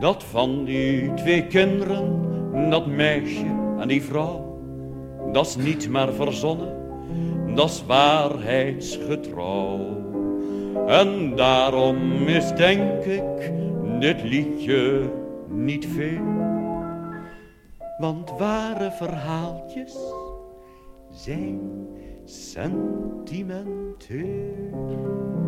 Dat van die twee kinderen, dat meisje en die vrouw, dat is niet maar verzonnen, dat is waarheidsgetrouw. En daarom is denk ik dit liedje niet veel. Want ware verhaaltjes zijn sentimenteel.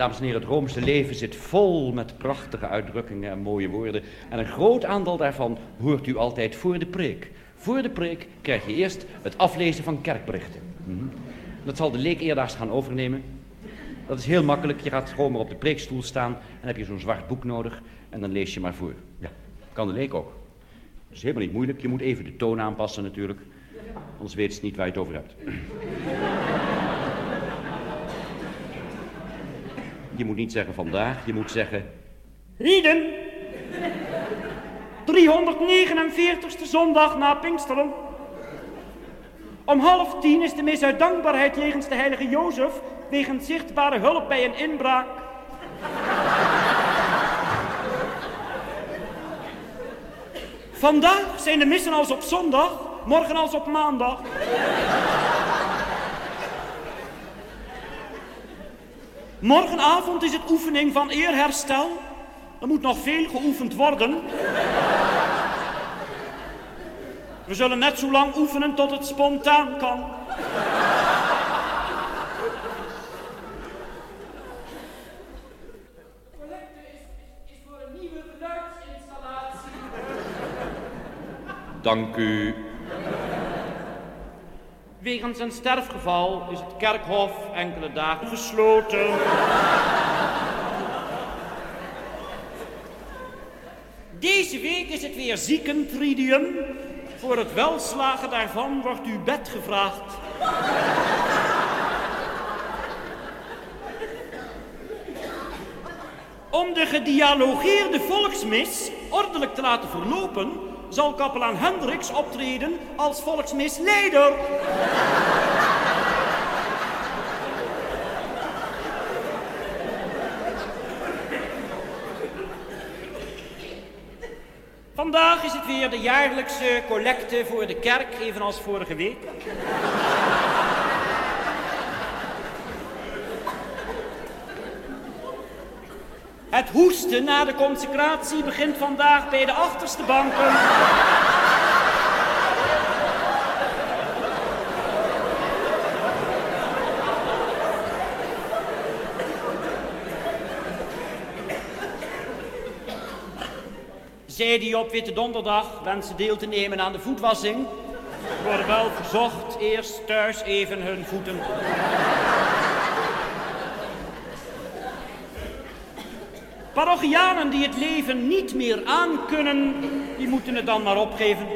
Dames en heren, het Roomse leven zit vol met prachtige uitdrukkingen en mooie woorden. En een groot aantal daarvan hoort u altijd voor de preek. Voor de preek krijg je eerst het aflezen van kerkberichten. Mhm. Dat zal de leek eerdaags gaan overnemen. Dat is heel makkelijk. Je gaat gewoon maar op de preekstoel staan en heb je zo'n zwart boek nodig en dan lees je maar voor. Ja, kan de leek ook. Dat is helemaal niet moeilijk. Je moet even de toon aanpassen natuurlijk. Anders weet ze niet waar je het over hebt. Je moet niet zeggen vandaag, je moet zeggen... Rieden, 349ste zondag na Pinksteren. Om half tien is de mis uit dankbaarheid jegens de heilige Jozef... wegens zichtbare hulp bij een inbraak. Vandaag zijn de missen als op zondag, morgen als op maandag. Morgenavond is het oefening van eerherstel. Er moet nog veel geoefend worden. We zullen net zo lang oefenen tot het spontaan kan. Dank u. Wegens een sterfgeval is het kerkhof enkele dagen gesloten. Deze week is het weer ziekentridium. Voor het welslagen daarvan wordt uw bed gevraagd. Om de gedialogeerde volksmis ordelijk te laten verlopen, zal kapelaan Hendricks optreden als volksmisleider. Vandaag is het weer de jaarlijkse collecte voor de kerk, evenals vorige week. Het hoesten na de consecratie begint vandaag bij de achterste banken. Zij die op Witte Donderdag wensen deel te nemen aan de voetwassing, worden wel verzocht eerst thuis even hun voeten Parochianen die het leven niet meer aankunnen, die moeten het dan maar opgeven.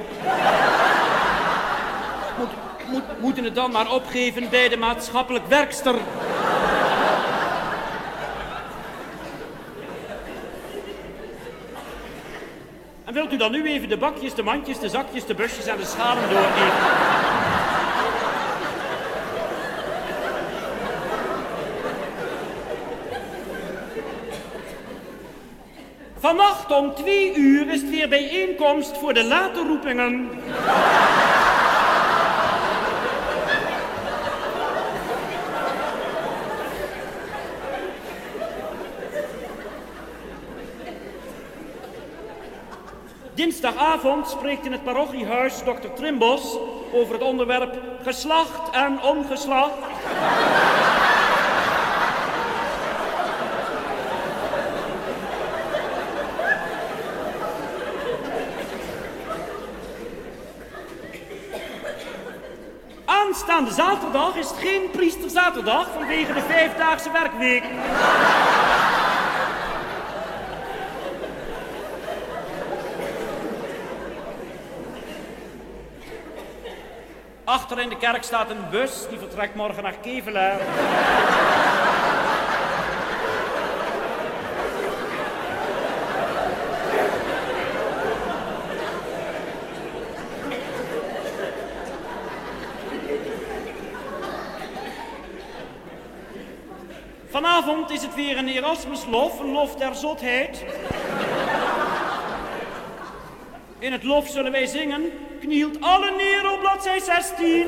Moet, moet, moeten het dan maar opgeven bij de maatschappelijk werkster. En wilt u dan nu even de bakjes, de mandjes, de zakjes, de busjes en de schalen doorgeven? Om twee uur is het weer bijeenkomst voor de late roepingen. Dinsdagavond spreekt in het parochiehuis dokter Trimbos over het onderwerp geslacht en ongeslacht. Aanstaande zaterdag is het geen priesterzaterdag vanwege de vijfdaagse werkweek. Achter in de kerk staat een bus, die vertrekt morgen naar Kevelaar. Vanavond is het weer een Erasmuslof, een lof der zotheid. In het lof zullen wij zingen, knielt alle neer op bladzij 16.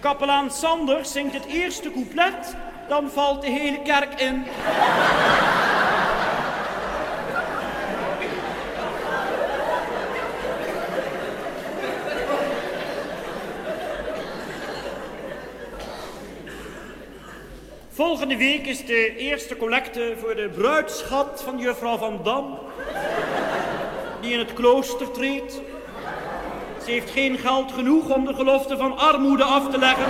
Kapelaan Sanders zingt het eerste couplet, dan valt de hele kerk in. Volgende week is de eerste collecte voor de bruidschat van juffrouw Van Dam. Die in het klooster treedt. Ze heeft geen geld genoeg om de gelofte van armoede af te leggen.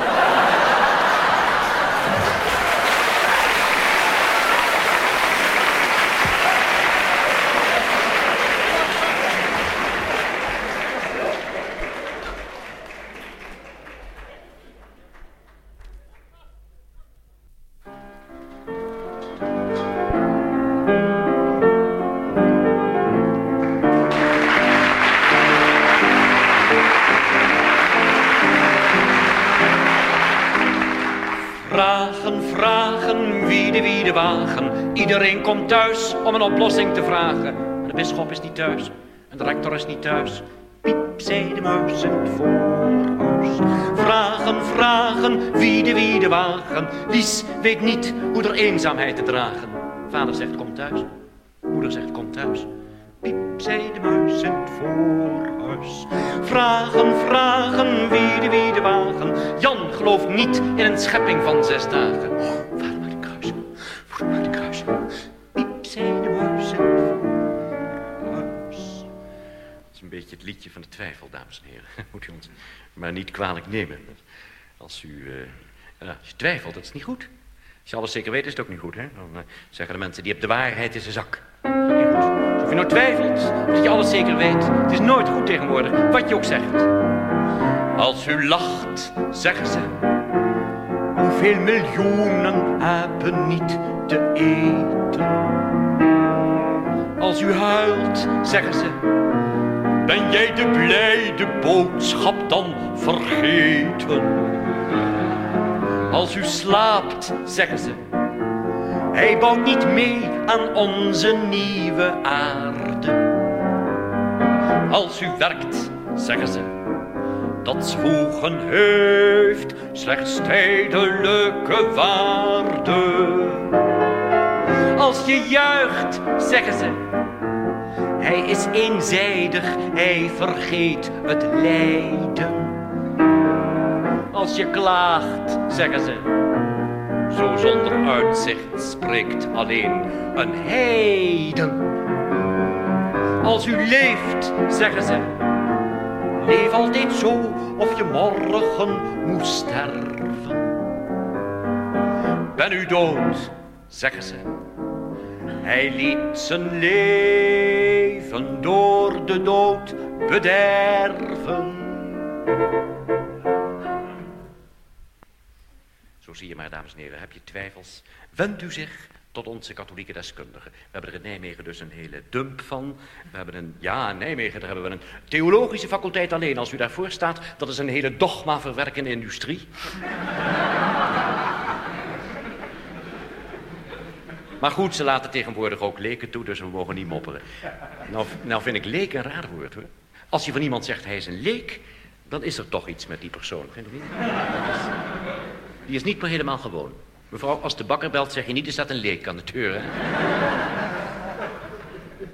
Thuis om een oplossing te vragen. En de bisschop is niet thuis, en de rector is niet thuis. Piep, zei de muis in het voorhuis. Vragen, vragen, wie de wie de wagen. Lies weet niet hoe er eenzaamheid te dragen. Vader zegt kom thuis, moeder zegt kom thuis. Piep, zei de muis in het voorhuis. Vragen, vragen, wie de wie de wagen. Jan gelooft niet in een schepping van zes dagen. Liedje van de twijfel, dames en heren. [LAUGHS] Moet u ons maar niet kwalijk nemen. Als u, eh, als je twijfelt, dat is niet goed. Als je alles zeker weet, is het ook niet goed. Hè? Dan eh, zeggen de mensen, die hebt de waarheid in zijn zak. Dat is. Dus of je nou twijfelt, dat je alles zeker weet. Het is nooit goed tegenwoordig, wat je ook zegt. Als u lacht, zeggen ze. Hoeveel miljoenen hebben niet te eten? Als u huilt, zeggen ze. Ben jij de blijde boodschap dan vergeten? Als u slaapt, zeggen ze. Hij bouwt niet mee aan onze nieuwe aarde. Als u werkt, zeggen ze. Dat zwoegen heeft slechts tijdelijke waarde. Als je juicht, zeggen ze. Hij is eenzijdig, hij vergeet het lijden. Als je klaagt, zeggen ze. Zo zonder uitzicht spreekt alleen een heiden. als u leeft, zeggen ze. Leef altijd zo of je morgen moet sterven. Ben u dood, zeggen ze. Hij liet zijn leven door de dood bederven. Zo zie je maar, dames en heren, heb je twijfels? Wend u zich tot onze katholieke deskundigen. We hebben er in Nijmegen dus een hele dump van. We hebben een, ja, in Nijmegen daar hebben we een theologische faculteit alleen. Als u daarvoor staat, dat is een hele dogma verwerkende industrie. Maar goed, ze laten tegenwoordig ook leken toe, dus we mogen niet mopperen. Nou, nou vind ik leek een raar woord, hoor. Als je van iemand zegt hij is een leek, dan is er toch iets met die persoon. Vind niet? Die is niet meer helemaal gewoon. Mevrouw, als de bakker belt, zeg je niet, is dat een leek aan de deur, hè?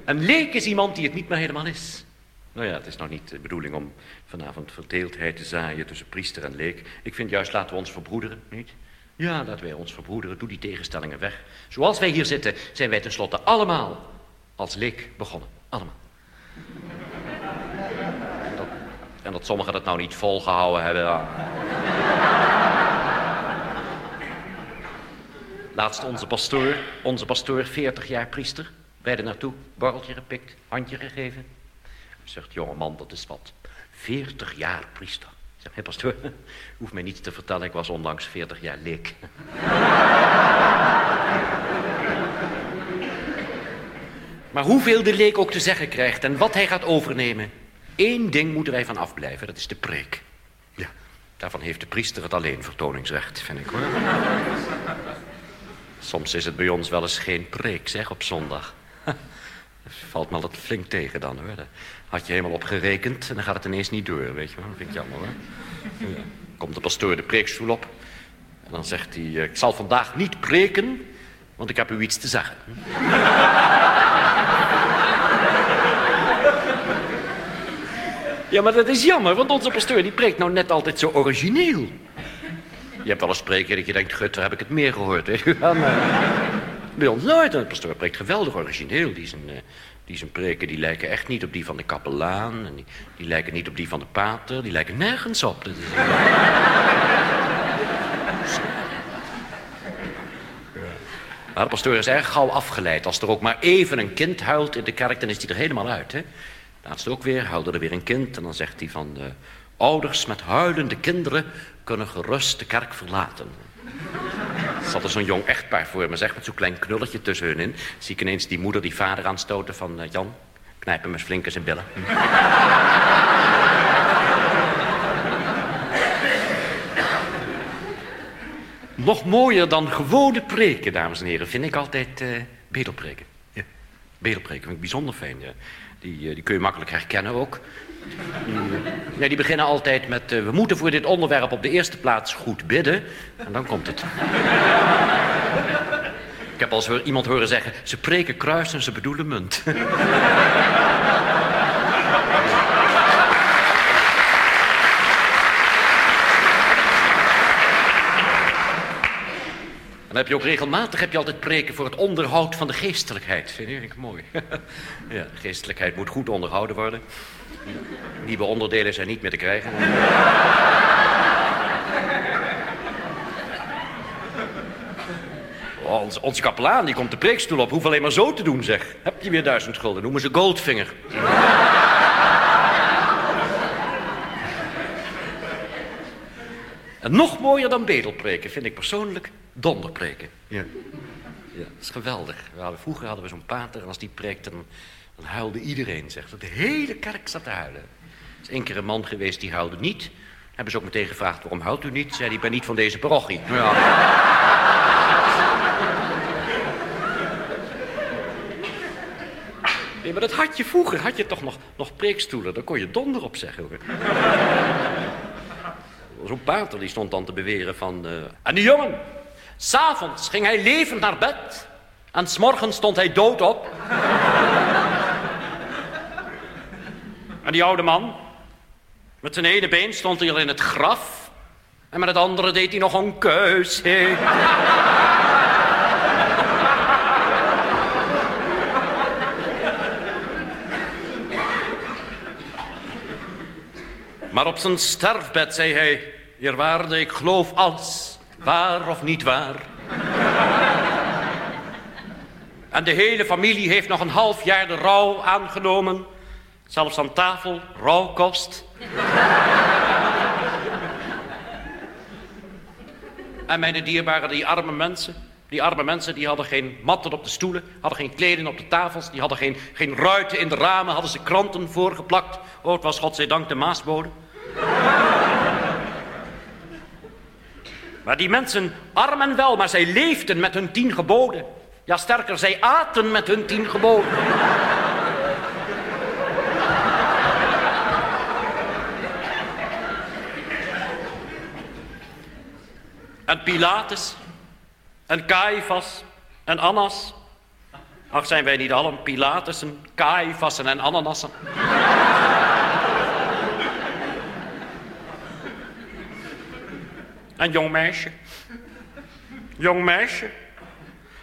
Een leek is iemand die het niet meer helemaal is. Nou ja, het is nog niet de bedoeling om vanavond verdeeldheid te zaaien tussen priester en leek. Ik vind juist, laten we ons verbroederen, niet? Ja, laten wij ons verbroederen, doe die tegenstellingen weg. Zoals wij hier zitten, zijn wij tenslotte allemaal als leek begonnen. Allemaal. En dat, dat sommigen dat nou niet volgehouden hebben. Laatst onze pastoor, onze pastoor, 40 jaar priester. Wij naartoe, borreltje gepikt, handje gegeven. Zegt, jongeman, dat is wat. 40 jaar priester. Zeg, hé pastoor, [LAUGHS] hoef mij niets te vertellen, ik was onlangs 40 jaar leek. [LAUGHS] maar hoeveel de leek ook te zeggen krijgt en wat hij gaat overnemen. één ding moeten wij van afblijven, dat is de preek. Ja, daarvan heeft de priester het alleen vertoningsrecht, vind ik hoor. [LAUGHS] Soms is het bij ons wel eens geen preek, zeg, op zondag. Valt me dat flink tegen dan, hoor. Daar had je helemaal op gerekend en dan gaat het ineens niet door, weet je wel. Dat vind ik jammer. Ja. Komt de pastoor de preekstoel op. En dan zegt hij, ik zal vandaag niet preken, want ik heb u iets te zeggen. Ja, maar dat is jammer, want onze pastoor die preekt nou net altijd zo origineel. Je hebt wel eens spreken dat je denkt, gut, waar heb ik het meer gehoord, wel. [LAUGHS] Maar bij ons nooit. De pastoor preekt geweldig origineel. Die zijn, uh, die zijn preken die lijken echt niet op die van de kapelaan. En die, die lijken niet op die van de pater. Die lijken nergens op. Is... Maar de pastoor is erg gauw afgeleid. Als er ook maar even een kind huilt in de kerk, dan is hij er helemaal uit. Hè? Laatst ook weer, huilde er weer een kind. En dan zegt hij van, de ouders met huilende kinderen kunnen gerust de kerk verlaten. Zat er zo'n jong echtpaar voor me, zeg, met zo'n klein knulletje tussen hun in. Zie ik ineens die moeder die vader aanstoten van uh, Jan. Knijpen met flink zijn billen. [LAUGHS] Nog mooier dan gewone preken, dames en heren, vind ik altijd uh, bedelpreken. Ja. Bedelpreken vind ik bijzonder fijn. Ja. Die, uh, die kun je makkelijk herkennen ook. Ja, die beginnen altijd met... Uh, we moeten voor dit onderwerp op de eerste plaats goed bidden. En dan komt het. Ik heb al eens iemand horen zeggen... ze preken kruis en ze bedoelen munt. En dan heb je ook regelmatig heb je altijd preken voor het onderhoud van de geestelijkheid. Vind je? Ik mooi. [LAUGHS] ja, geestelijkheid moet goed onderhouden worden. Nieuwe onderdelen zijn niet meer te krijgen. Ons, onze kapelaan die komt de preekstoel op. Hoeft alleen maar zo te doen, zeg. Heb je weer duizend gulden. Noemen ze Goldfinger. en nog mooier dan bedelpreken vind ik persoonlijk donderpreken. Ja. Ja, dat is geweldig. We hadden, vroeger hadden we zo'n pater en als die preekte, dan, dan huilde iedereen, zegt De hele kerk zat te huilen. Er is één keer een man geweest die huilde niet. Hebben ze ook meteen gevraagd, waarom huilt u niet? Zei hij, ik ben niet van deze parochie. Ja. [LAUGHS] Nee, maar dat had je vroeger. Had je toch nog, nog preekstoelen. Daar kon je donder op zeggen, hoor. Zo'n pater die stond dan te beweren van... Uh... En die jongen, s'avonds ging hij levend naar bed... en s'morgens stond hij dood op. En die oude man, met zijn ene been stond hij al in het graf. En met het andere deed hij nog een keus. maar op zijn sterfbed zei hij... Eerwaarde, ik geloof alles, waar of niet waar. en de hele familie heeft nog een half jaar de rouw aangenomen... Zelfs aan tafel, rouwkost. en mijn dierbaren, die arme mensen... Die arme mensen die hadden geen matten op de stoelen, hadden geen kleding op de tafels, die hadden geen, geen ruiten in de ramen, hadden ze kranten voorgeplakt. Oh, het was godzijdank de Maasbode. maar die mensen, arm en wel, maar zij leefden met hun tien geboden. Ja, sterker, zij aten met hun tien geboden. En Pilatus, en Caiaphas en Annas. Ach, zijn wij niet allen Pilatussen, Caiaphasen en Ananassen? en jong meisje, jong meisje,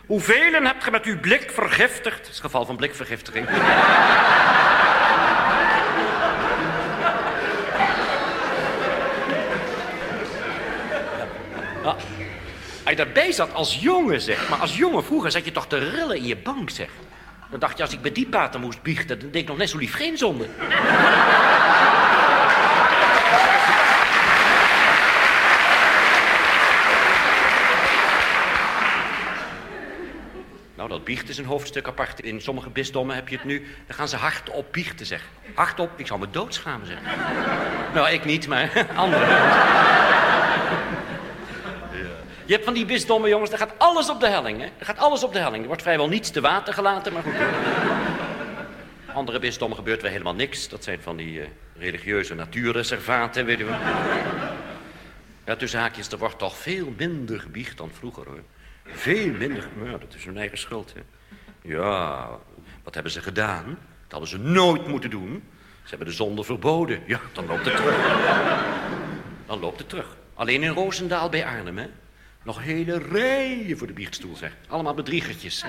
hoeveel hebt ge met uw blik vergiftigd? Het is geval van blikvergiftiging. ja. Als je daarbij zat als jongen, zeg. Maar als jongen vroeger zat je toch te rillen in je bank, zeg. Dan dacht je, als ik bij die pater moest biechten... dan deed ik nog net zo lief geen zonde. Nou, dat biecht is een hoofdstuk apart. In sommige bisdommen heb je het nu. Dan gaan ze hardop biechten, zeg. Hardop, ik zou me doodschamen, zeg. Nou, ik niet, maar [LAUGHS] anderen. Je hebt van die bisdommen, jongens, daar gaat alles op de helling. Hè? Er gaat alles op de helling. Er wordt vrijwel niets te water gelaten, maar goed. [LAUGHS] Andere bisdommen gebeurt weer helemaal niks. Dat zijn van die uh, religieuze natuurreservaten, weet je wel. Ja, tussen haakjes, er wordt toch veel minder gebiecht dan vroeger, hoor. Veel minder. Ja, dat is hun eigen schuld, hè. Ja, wat hebben ze gedaan? Dat hadden ze nooit moeten doen. Ze hebben de zonde verboden. Ja, dan loopt het terug. Dan loopt het terug. Alleen in Roosendaal bij Arnhem, hè. Nog hele rijen voor de biechtstoel, zeg. Allemaal bedriegertjes. [LAUGHS]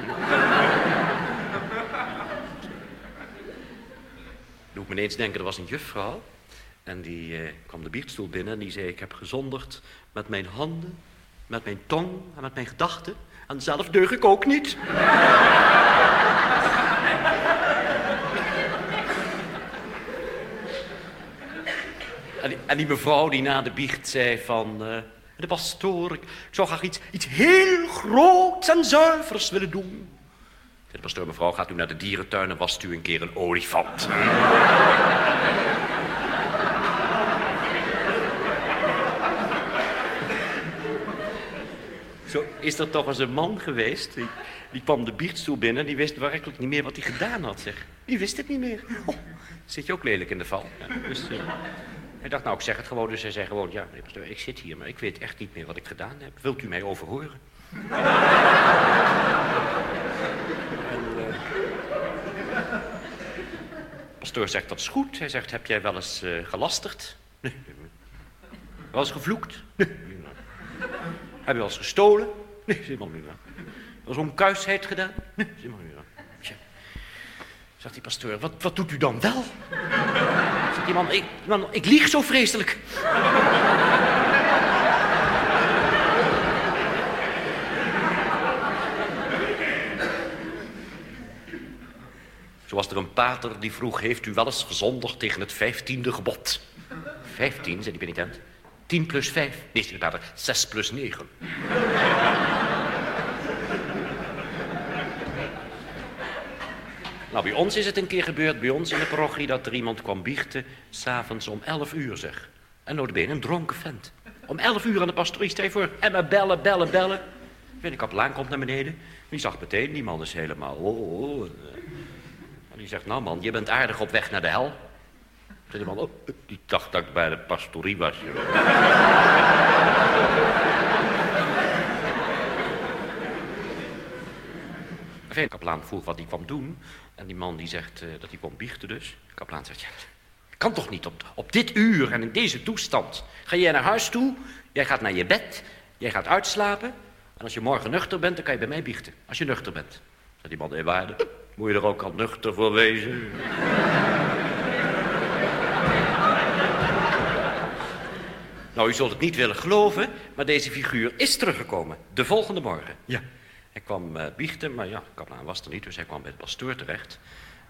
Doe ik me ineens denken, er was een juffrouw. En die eh, kwam de biechtstoel binnen en die zei... ik heb gezondigd met mijn handen, met mijn tong en met mijn gedachten. En zelf deug ik ook niet. [LAUGHS] en, die, mevrouw die na de biecht zei van... Uh, de pastoor, ik zou graag iets, iets heel groots en zuivers willen doen. De pastoor, mevrouw, gaat u naar de dierentuin en wast u een keer een olifant. Zo is er toch eens een man geweest, die, die kwam de biechtstoel binnen... die wist werkelijk niet meer wat hij gedaan had, zeg. Die wist het niet meer. Oh, zit je ook lelijk in de val. Ja, dus, uh, hij dacht, nou, ik zeg het gewoon. Dus hij zei gewoon, ja, meneer pastoor, ik zit hier, maar ik weet echt niet meer wat ik gedaan heb. Wilt u mij overhoren? [LAUGHS] en, uh, pastoor zegt, dat is goed. Hij zegt, heb jij wel eens uh, gelasterd? Nee. Wel eens gevloekt? Nee. Heb je wel eens gestolen? Nee, helemaal niet. Wel eens onkuisheid gedaan? Nee, helemaal niet. Zegt die pastoor, wat, wat doet u dan wel? Die man, ik, man, ik lieg zo vreselijk. Zo was er een pater die vroeg, heeft u wel eens gezondigd tegen het vijftiende gebod? Vijftien, zei die penitent. Tien plus vijf. Nee, zei de pater, zes plus negen. Nou, bij ons is het een keer gebeurd, bij ons in de parochie... dat er iemand kwam biechten, s'avonds om elf uur, zeg. En notabene een dronken vent. Om elf uur aan de pastorie, stel voor. En maar bellen, bellen, bellen. Weet de kapelaan komt naar beneden. Die zag meteen, die man is helemaal... Oh, oh, oh. En die zegt, nou man, je bent aardig op weg naar de hel. Zei die man, oh, die dacht dat ik bij de pastorie was. De kapelaan vroeg wat hij kwam doen. En die man die zegt uh, dat hij kwam biechten dus. De kaplaan zegt, ja, kan toch niet op, op dit uur en in deze toestand. Ga jij naar huis toe, jij gaat naar je bed, jij gaat uitslapen. En als je morgen nuchter bent, dan kan je bij mij biechten. Als je nuchter bent. Zegt die man, waarde, moet je er ook al nuchter voor wezen? Nou, u zult het niet willen geloven, maar deze figuur is teruggekomen. De volgende morgen. Ja. Hij kwam uh, biechten, maar ja, kaplaan was er niet, dus hij kwam bij de pastoor terecht.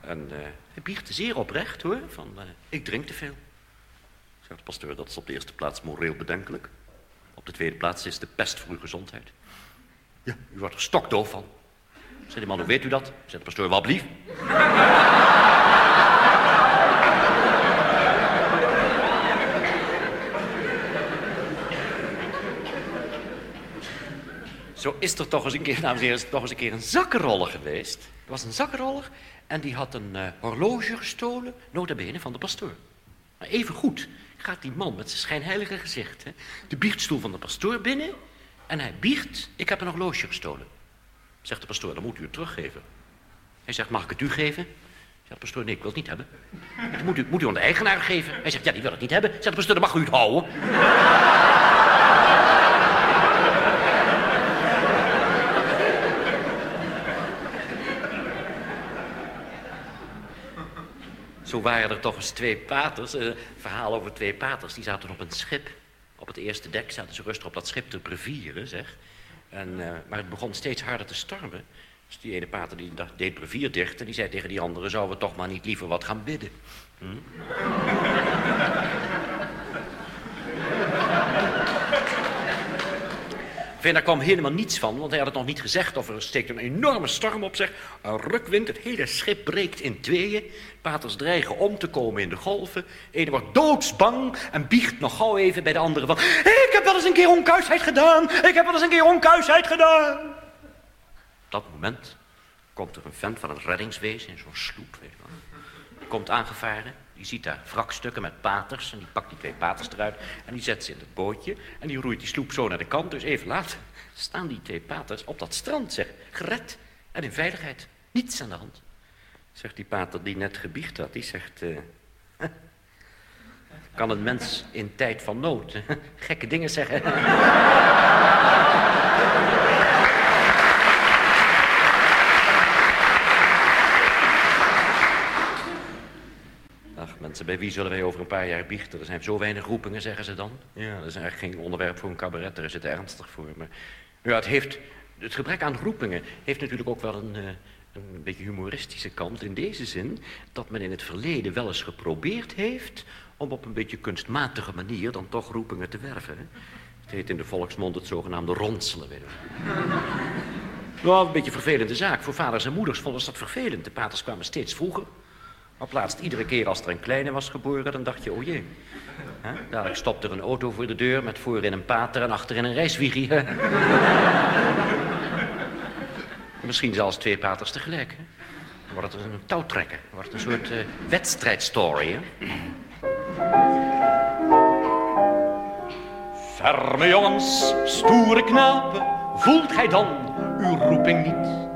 En uh, hij biechtte zeer oprecht, hoor, van uh, ik drink te veel. Zegt de pastoor, dat is op de eerste plaats moreel bedenkelijk. Op de tweede plaats is de pest voor uw gezondheid. Ja, u wordt er stokdoof van. Zegt die man, hoe weet u dat? Zegt de pastoor, wat blief. Zo is er toch eens een keer, dames en heren, toch eens een keer een zakkenroller geweest. Er was een zakkenroller en die had een uh, horloge gestolen, nota bene, van de pastoor. Maar even goed gaat die man met zijn schijnheilige gezicht hè, de biechtstoel van de pastoor binnen en hij biecht, ik heb een horloge gestolen. Zegt de pastoor, dan moet u het teruggeven. Hij zegt, mag ik het u geven? Zegt de pastoor, nee, ik wil het niet hebben. Moet u, moet u aan de eigenaar geven. Hij zegt, ja, die wil het niet hebben. Zegt de pastoor, dan mag u het houden. Zo waren er toch eens twee paters, een verhaal over twee paters, die zaten op een schip. Op het eerste dek zaten ze rustig op dat schip te brevieren, zeg. En, uh, maar het begon steeds harder te stormen. Dus die ene pater die deed brevier dicht en die zei tegen die andere... zouden we toch maar niet liever wat gaan bidden? Hm? Daar kwam helemaal niets van, want hij had het nog niet gezegd... of er steekt een enorme storm op zich. Een rukwind, het hele schip breekt in tweeën. Paters dreigen om te komen in de golven. Ene wordt doodsbang en biegt nog gauw even bij de andere van... Ik heb wel eens een keer onkuisheid gedaan. Ik heb wel eens een keer onkuisheid gedaan. Op dat moment komt er een vent van het reddingswezen in zo'n sloep. Weet je wel. Komt aangevaren. Die ziet daar wrakstukken met paters en die pakt die twee paters eruit en die zet ze in het bootje en die roeit die sloep zo naar de kant. Dus even later staan die twee paters op dat strand, zeg, gered en in veiligheid. Niets aan de hand. Zegt die pater die net gebiecht had, die zegt... Uh, [LAUGHS] kan een mens in tijd van nood [LAUGHS] gekke dingen zeggen? [LAUGHS] Bij wie zullen wij over een paar jaar biechten? Er zijn zo weinig roepingen, zeggen ze dan. Ja, dat is eigenlijk geen onderwerp voor een cabaret, daar is het ernstig voor. Maar ja, het, heeft, het gebrek aan roepingen heeft natuurlijk ook wel een, een beetje humoristische kant. In deze zin dat men in het verleden wel eens geprobeerd heeft... om op een beetje kunstmatige manier dan toch roepingen te werven. Het heet in de volksmond het zogenaamde ronselen. Weet Wel een beetje vervelende zaak. Voor vaders en moeders vonden ze dat vervelend. De paters kwamen steeds vroeger. Op laatst iedere keer als er een kleine was geboren, dan dacht je, oh jee. Dadelijk stopt er een auto voor de deur met voorin een pater en achterin een reiswiegie. [LAUGHS] Misschien zelfs twee paters tegelijk. Dan wordt het een touwtrekken. Dan wordt het een soort uh, wedstrijdstory. Ferme jongens, stoere knapen, voelt gij dan uw roeping niet?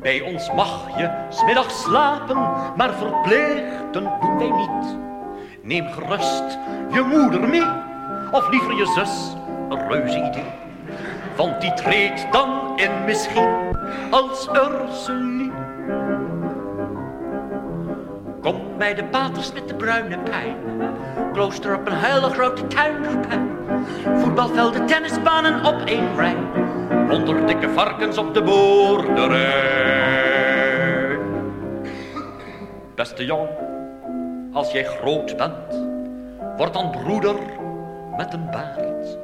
Bij ons mag je smiddags slapen, maar verpleegden doen wij niet. Neem gerust je moeder mee, of liever je zus, een reuze idee. Want die treedt dan in misschien als Ursuline. Kom bij de paters met de bruine pijn. Klooster op een hele grote tuinpijn. Voetbalvelden, tennisbanen op één rij. Honderd dikke varkens op de boerderij. Beste jongen, als jij groot bent, word dan broeder met een baard.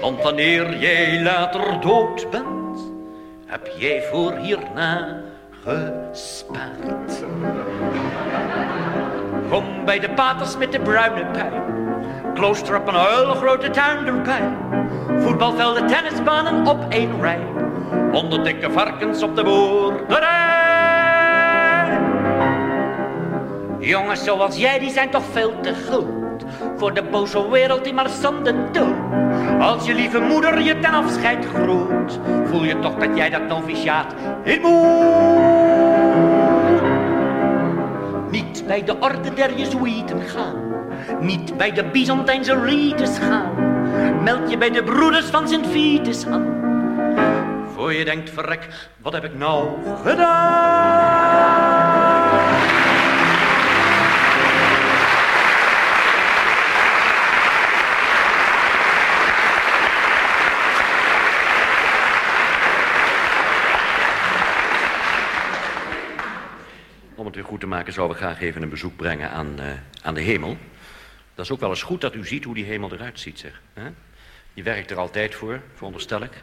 Want wanneer jij later dood bent, heb jij voor hierna gespaard. Kom bij de paters met de bruine pijn. Klooster op een hele grote tuin erbij. Voetbalvelden, tennisbanen op één rij. Honderd dikke varkens op de boerderij. Jongens zoals jij, die zijn toch veel te goed. Voor de boze wereld die maar zonde doet. Als je lieve moeder je ten afscheid groet. Voel je toch dat jij dat noviciaat in moet. Niet bij de orde der Jezuïeten gaan. Niet bij de Byzantijnse rites gaan. Meld je bij de broeders van Sint Vitus aan. Voor je denkt, verrek, wat heb ik nou gedaan? Om het weer goed te maken zouden we graag even een bezoek brengen aan, eh, aan de hemel. Dat is ook wel eens goed dat u ziet hoe die hemel eruit ziet, zeg. Je werkt er altijd voor, veronderstel ik.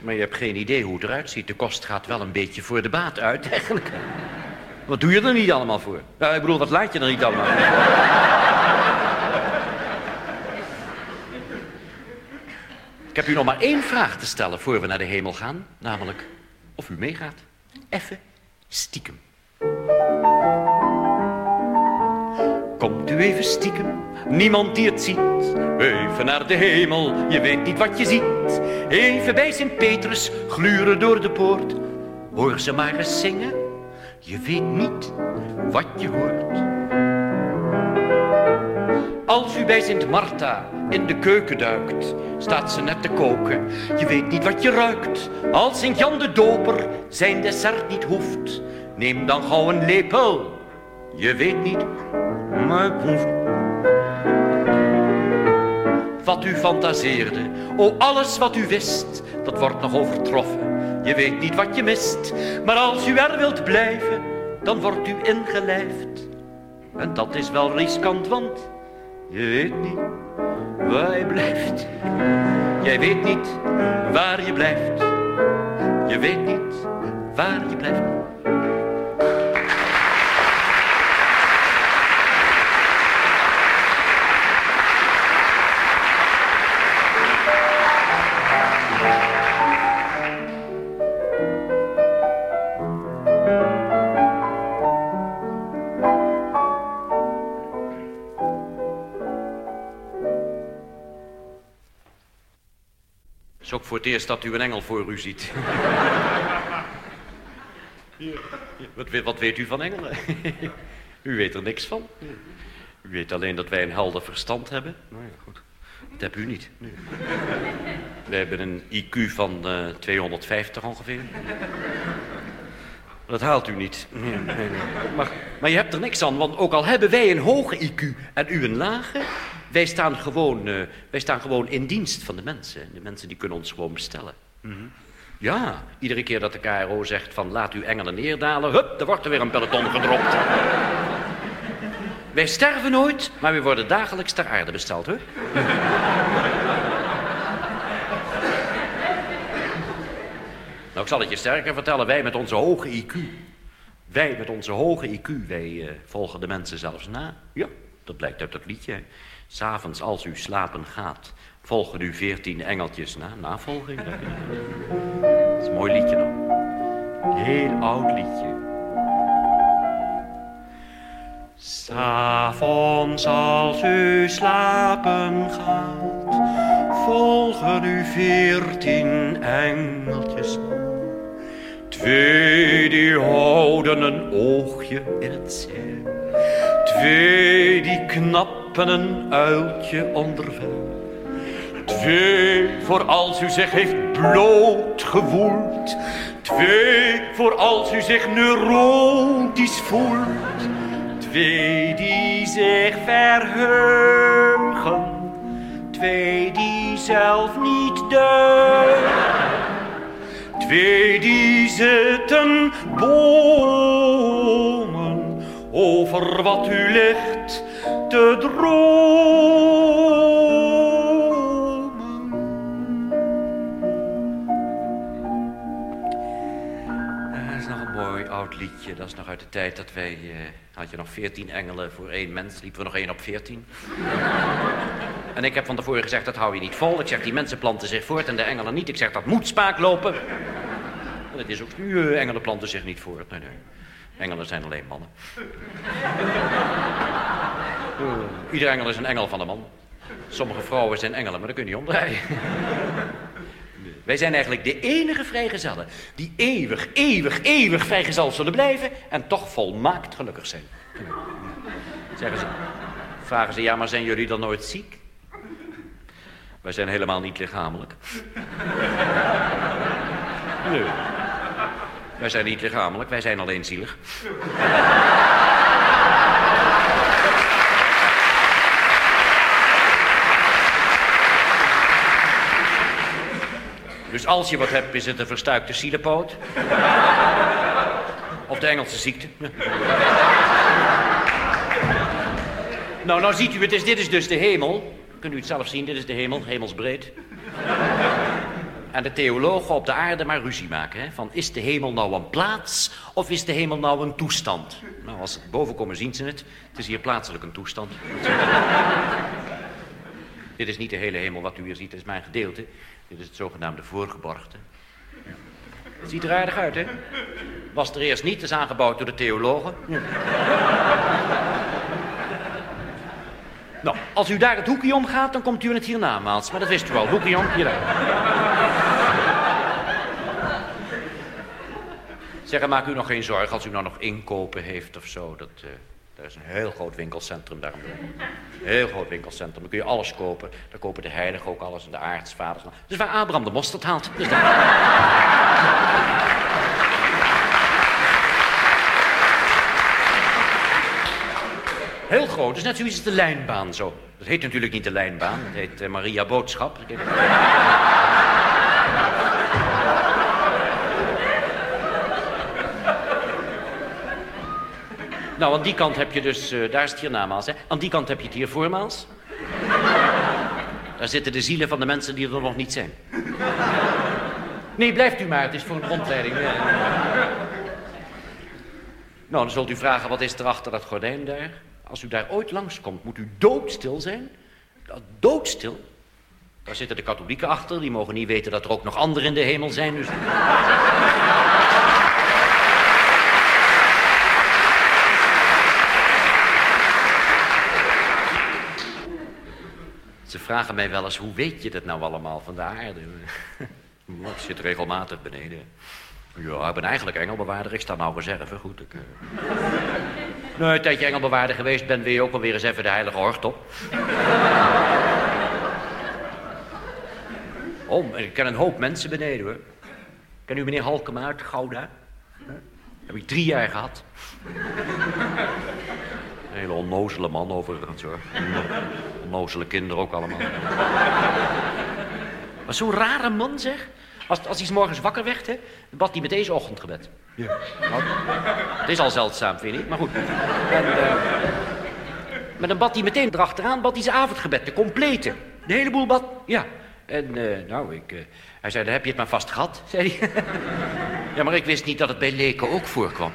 Maar je hebt geen idee hoe het eruit ziet. De kost gaat wel een beetje voor de baat uit, eigenlijk. Wat doe je er niet allemaal voor? Nou, ik bedoel, wat laat je er niet allemaal Ik heb u nog maar één vraag te stellen voor we naar de hemel gaan. Namelijk, of u meegaat. Even stiekem. Komt u even stiekem, niemand die het ziet. Even naar de hemel, je weet niet wat je ziet. Even bij Sint-Petrus, gluren door de poort. Hoor ze maar eens zingen, je weet niet wat je hoort. Als u bij Sint Marta in de keuken duikt, staat ze net te koken. Je weet niet wat je ruikt. Als Sint Jan de Doper zijn dessert niet hoeft, neem dan gauw een lepel. Je weet niet, maar hoeft. Wat u fantaseerde, o alles wat u wist, dat wordt nog overtroffen. Je weet niet wat je mist, maar als u er wilt blijven, dan wordt u ingelijfd. En dat is wel riskant, want je weet niet waar je blijft. Jij weet niet waar je blijft. Je weet niet waar je blijft. Ook voor het eerst dat u een engel voor u ziet. [LAUGHS] Wat, wat, weet u van engelen? [LAUGHS] u weet er niks van. U weet alleen dat wij een helder verstand hebben. Nou ja, goed. Dat hebt u niet. Nee. Wij hebben een IQ van uh, eh, 250 ongeveer. Dat haalt u niet. Nee, nee, maar, maar, je hebt er niks aan, want ook al hebben wij een hoge IQ en u een lage, wij staan gewoon, uh, wij staan gewoon in dienst van de mensen. De mensen die kunnen ons gewoon bestellen. Mm -hmm. Ja, iedere keer dat de KRO zegt van laat uw engelen neerdalen, hup, er wordt er weer een peloton gedropt. wij sterven nooit, maar we worden dagelijks ter aarde besteld, hè? nou, ik zal het je sterker vertellen, wij met onze hoge IQ. Wij met onze hoge IQ, wij uh, volgen de mensen zelfs na. Ja, dat blijkt uit dat liedje. S'avonds als u slapen gaat, volgen u veertien engeltjes na. Navolging. Dat is een mooi liedje dan. Heel oud liedje. S'avonds als u slapen gaat, volgen u veertien engeltjes na. Twee die houden een oogje in het zeil. Twee die knap een uiltje onderweg. Twee voor als u zich heeft bloot gewoeld. Twee voor als u zich neurotisch voelt. Twee die zich verheugen. Twee die zelf niet deugen. Twee die zitten bomen over wat u ligt te dromen. Dat is nog een mooi oud liedje. Dat is nog uit de tijd dat wij... Uh, had je nog veertien engelen voor één mens. Liepen we nog één op veertien. [LAUGHS] en ik heb van tevoren gezegd, dat hou je niet vol. Ik zeg, die mensen planten zich voort en de engelen niet. Ik zeg, dat moet spaak lopen. En dat is ook nu, uh, engelen planten zich niet voort. Nee, nee. Engelen zijn alleen mannen. Ieder engel is een engel van de man. Sommige vrouwen zijn engelen, maar dat kun je niet omdraaien. Wij zijn eigenlijk de enige vrijgezellen die eeuwig, eeuwig, eeuwig vrijgezel zullen blijven en toch volmaakt gelukkig zijn. Zeggen ze, vragen ze, ja, maar zijn jullie dan nooit ziek? Wij zijn helemaal niet lichamelijk. Nee. Wij zijn niet lichamelijk, wij zijn alleen zielig. Dus als je wat hebt, is het een verstuikte zielepoot. Of de Engelse ziekte. nou, nou ziet u het, dit is dus de hemel. Kunt u het zelf zien, dit is de hemel, hemelsbreed. En de theologen op de aarde maar ruzie maken. Hè? Van is de hemel nou een plaats of is de hemel nou een toestand? Nou, als ze boven komen zien ze het. Het is hier plaatselijk een toestand. [LAUGHS] Dit is niet de hele hemel wat u hier ziet, dit is mijn gedeelte. Dit is het zogenaamde voorgeborgte. Ziet er aardig uit, hè? Was er eerst niet, is aangebouwd door de theologen. Nou, als u daar het hoekje om gaat, dan komt u in het hiernamaals. Maar dat wist u al, hoekje om, hier. Zeg, maak u nog geen zorgen als u nou nog inkopen heeft of zo. Dat, uh, daar is een heel groot winkelcentrum daar. Heel groot winkelcentrum. Dan kun je alles kopen. Daar kopen de heiligen ook alles en de aartsvaders. Dus waar Abraham de mosterd haalt. Dus Heel groot. Dus net zoiets als de lijnbaan zo. Dat heet natuurlijk niet de lijnbaan. Dat heet uh, Maria Boodschap. Nou, aan die kant heb je dus, uh, daar is hier namaals, hè. Aan die kant heb je het hier voormaals. Daar zitten de zielen van de mensen die er nog niet zijn. Nee, blijft u maar, het is voor een rondleiding. Nou, dan zult u vragen, wat is er achter dat gordijn daar? Als u daar ooit langskomt, moet u doodstil zijn. Doodstil. Daar zitten de katholieken achter, die mogen niet weten dat er ook nog anderen in de hemel zijn. Dus... Ze vragen mij wel eens, hoe weet je dat nou allemaal van de aarde? [LAUGHS] ik zit regelmatig beneden. Ja, ik ben eigenlijk engelbewaarder. Ik sta nou reserve, goed. Ik, uh... nou, een tijdje engelbewaarder geweest ben, wil je ook wel weer eens even de heilige hort op. oh, ik ken een hoop mensen beneden, hoor. Ken u meneer Halkema uit Gouda? Heb ik drie jaar gehad. Een hele onnozele man overigens hoor. Onnozele kinderen ook allemaal. Maar zo'n rare man zeg. Als, als hij s morgens wakker werd, hè, bad hij met deze ochtendgebed. Ja. Het is al zeldzaam, vind ik, maar goed. En, uh, maar dan bad hij meteen erachteraan, bad hij zijn avondgebed, de complete. De hele boel bad, ja. En uh, nou, ik, uh, hij zei, dan heb je het maar vast gehad, [LAUGHS] zei hij. ja, maar ik wist niet dat het bij leken ook voorkwam.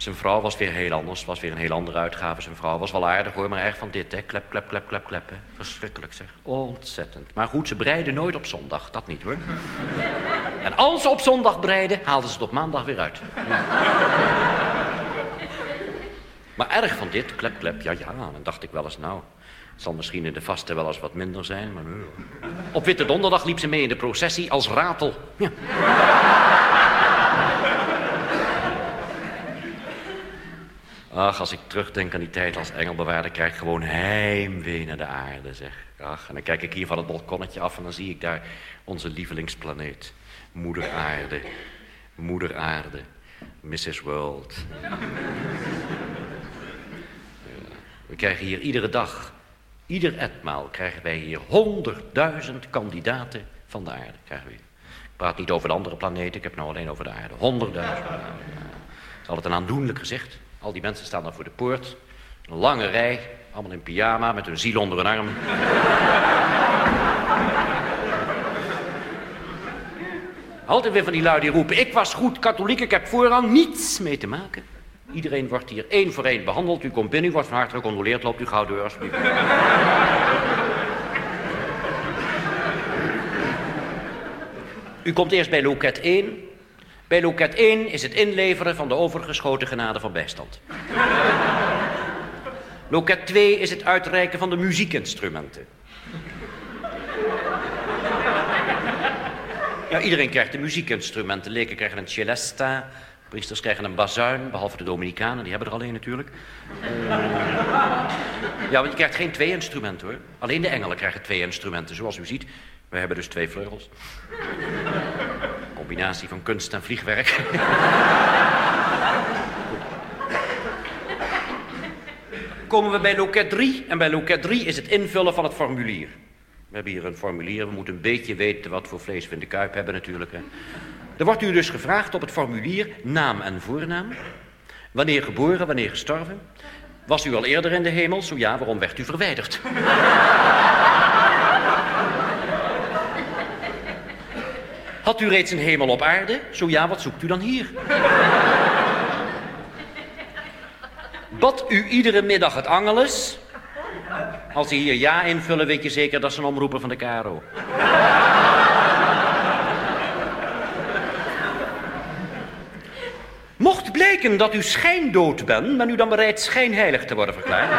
Zijn vrouw was weer heel anders, was weer een heel andere uitgave. Zijn vrouw was wel aardig hoor, maar erg van dit, hè. Klep, klep, klep, klep, klep, hè. Verschrikkelijk zeg. Ontzettend. Maar goed, ze breiden nooit op zondag, dat niet hoor. [LAUGHS] En als ze op zondag breiden, haalden ze het op maandag weer uit. [LAUGHS] Maar erg van dit, klep, klep, ja, ja. Dan dacht ik wel eens, nou, het zal misschien in de vaste wel eens wat minder zijn, maar... Op Witte Donderdag liep ze mee in de processie als ratel. Ja. Ach, als ik terugdenk aan die tijd als engelbewaarder, krijg ik gewoon heimwee naar de aarde, zeg. Ach, en dan kijk ik hier van het balkonnetje af en dan zie ik daar onze lievelingsplaneet. Moeder aarde, moeder aarde, Mrs. World. We krijgen hier iedere dag, ieder etmaal krijgen wij hier honderdduizend kandidaten van de aarde. Krijgen we. Ik praat niet over de andere planeten, ik heb nou alleen over de aarde. Honderdduizend. Het is altijd een aandoenlijk gezicht. Al die mensen staan dan voor de poort. Een lange rij, allemaal in pyjama, met hun ziel onder hun arm. [LAUGHS] Altijd weer van die lui die roepen, ik was goed katholiek, ik heb voorrang niets mee te maken. Iedereen wordt hier één voor één behandeld. U komt binnen, u wordt van harte gecondoleerd, loopt u gauw door alsjeblieft. u komt eerst bij loket 1, bij loket 1 is het inleveren van de overgeschoten genade van bijstand. loket 2 is het uitreiken van de muziekinstrumenten. Ja, iedereen krijgt de muziekinstrumenten. Leken krijgen een celesta, priesters krijgen een bazuin, behalve de Dominicanen, die hebben er alleen natuurlijk. Uh, ja, want je krijgt geen twee instrumenten hoor. Alleen de engelen krijgen twee instrumenten, zoals u ziet. We hebben dus twee vleugels combinatie van kunst en vliegwerk. [LAUGHS] Komen we bij loket 3 en bij loket 3 is het invullen van het formulier. We hebben hier een formulier. We moeten een beetje weten wat voor vlees we in de kuip hebben natuurlijk. Hè. Er wordt u dus gevraagd op het formulier naam en voornaam. Wanneer geboren, wanneer gestorven. Was u al eerder in de hemel? Zo ja, waarom werd u verwijderd? [LAUGHS] Had u reeds een hemel op aarde? Zo ja, wat zoekt u dan hier? Bad u iedere middag het angeles? Als ze hier ja invullen, weet je zeker dat ze een omroeper van de KRO. Mocht blijken dat u schijndood bent, ben u dan bereid schijnheilig te worden verklaard?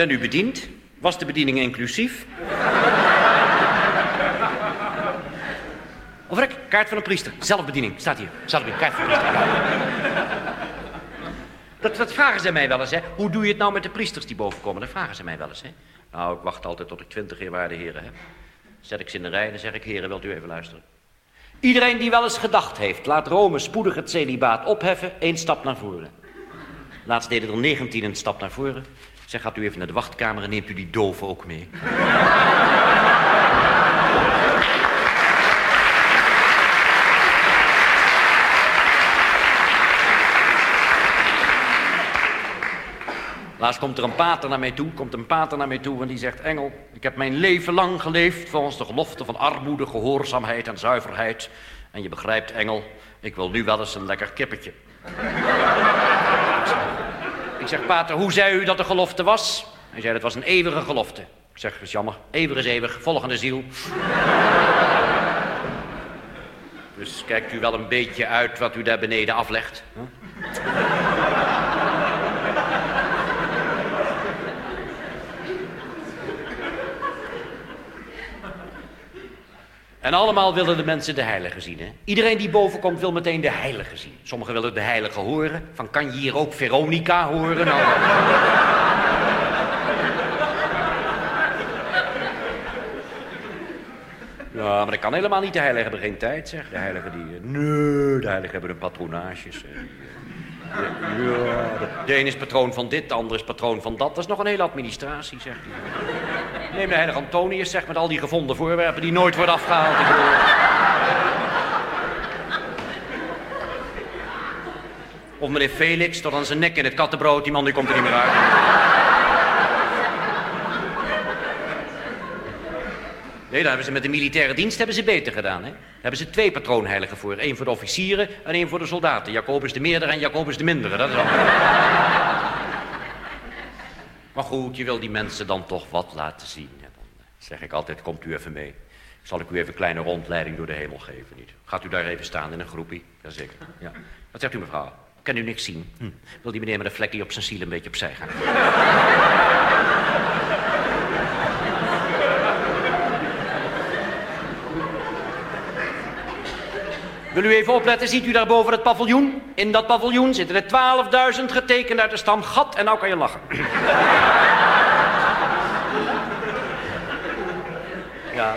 Ben u bediend? Was de bediening inclusief? Of kaart van een priester. Zelfbediening, staat hier. Zelfbediening, kaart van een priester. Dat, vragen ze mij wel eens, hè. Hoe doe je het nou met de priesters die boven komen? Dat vragen ze mij wel eens, hè. Nou, ik wacht altijd tot ik twintig eerwaarde heren heb. Zet ik ze in de rij en zeg ik, heren, wilt u even luisteren? Iedereen die wel eens gedacht heeft, laat Rome spoedig het celibaat opheffen, één stap naar voren. Laatst deden er negentien een stap naar voren. Zeg, gaat u even naar de wachtkamer en neemt u die doven ook mee. Laatst komt er een pater naar mij toe, komt een pater naar mij toe en die zegt... Engel, ik heb mijn leven lang geleefd volgens de gelofte van armoede, gehoorzaamheid en zuiverheid. En je begrijpt, Engel, ik wil nu wel eens een lekker kippetje. Zeg, pater, hoe zei u dat de gelofte was? Hij zei, dat was een eeuwige gelofte. Ik zeg, dat is jammer, eeuwig is eeuwig, volgende ziel. [LAUGHS] dus kijkt u wel een beetje uit wat u daar beneden aflegt. En allemaal willen de mensen de heilige zien. Hè? Iedereen die boven komt wil meteen de heilige zien. Sommigen willen de heilige horen. Van kan je hier ook Veronica horen? Nou, Ja, maar dat kan helemaal niet. De heiligen hebben geen tijd, zeg. De heiligen die... Nee, de heiligen hebben hun patronages. Ja, de een is patroon van dit, de ander is patroon van dat. Dat is nog een hele administratie, hij. Neem de heilige Antonius, zeg, met al die gevonden voorwerpen die nooit worden afgehaald. Of meneer Felix, tot aan zijn nek in het kattenbrood. Die man die komt er niet meer uit. Nee, daar hebben ze met de militaire dienst hebben ze beter gedaan. Hè? Daar hebben ze twee patroonheiligen voor. Eén voor de officieren en één voor de soldaten. Jacobus de meerdere en Jacobus de mindere. Dat is al... [LAUGHS] maar goed, je wil die mensen dan toch wat laten zien. Ja, dan zeg ik altijd, komt u even mee. Zal ik u even een kleine rondleiding door de hemel geven, niet? Gaat u daar even staan in een groepie? Jazeker. Ja. Wat zegt u mevrouw? Kan u niks zien? Hm. Wil die meneer met een vlekje op zijn ziel een beetje opzij gaan? Wil u even opletten, ziet u daar boven het paviljoen? In dat paviljoen zitten er 12.000 getekend uit de stam Gat en nou kan je lachen. [LAUGHS] ja,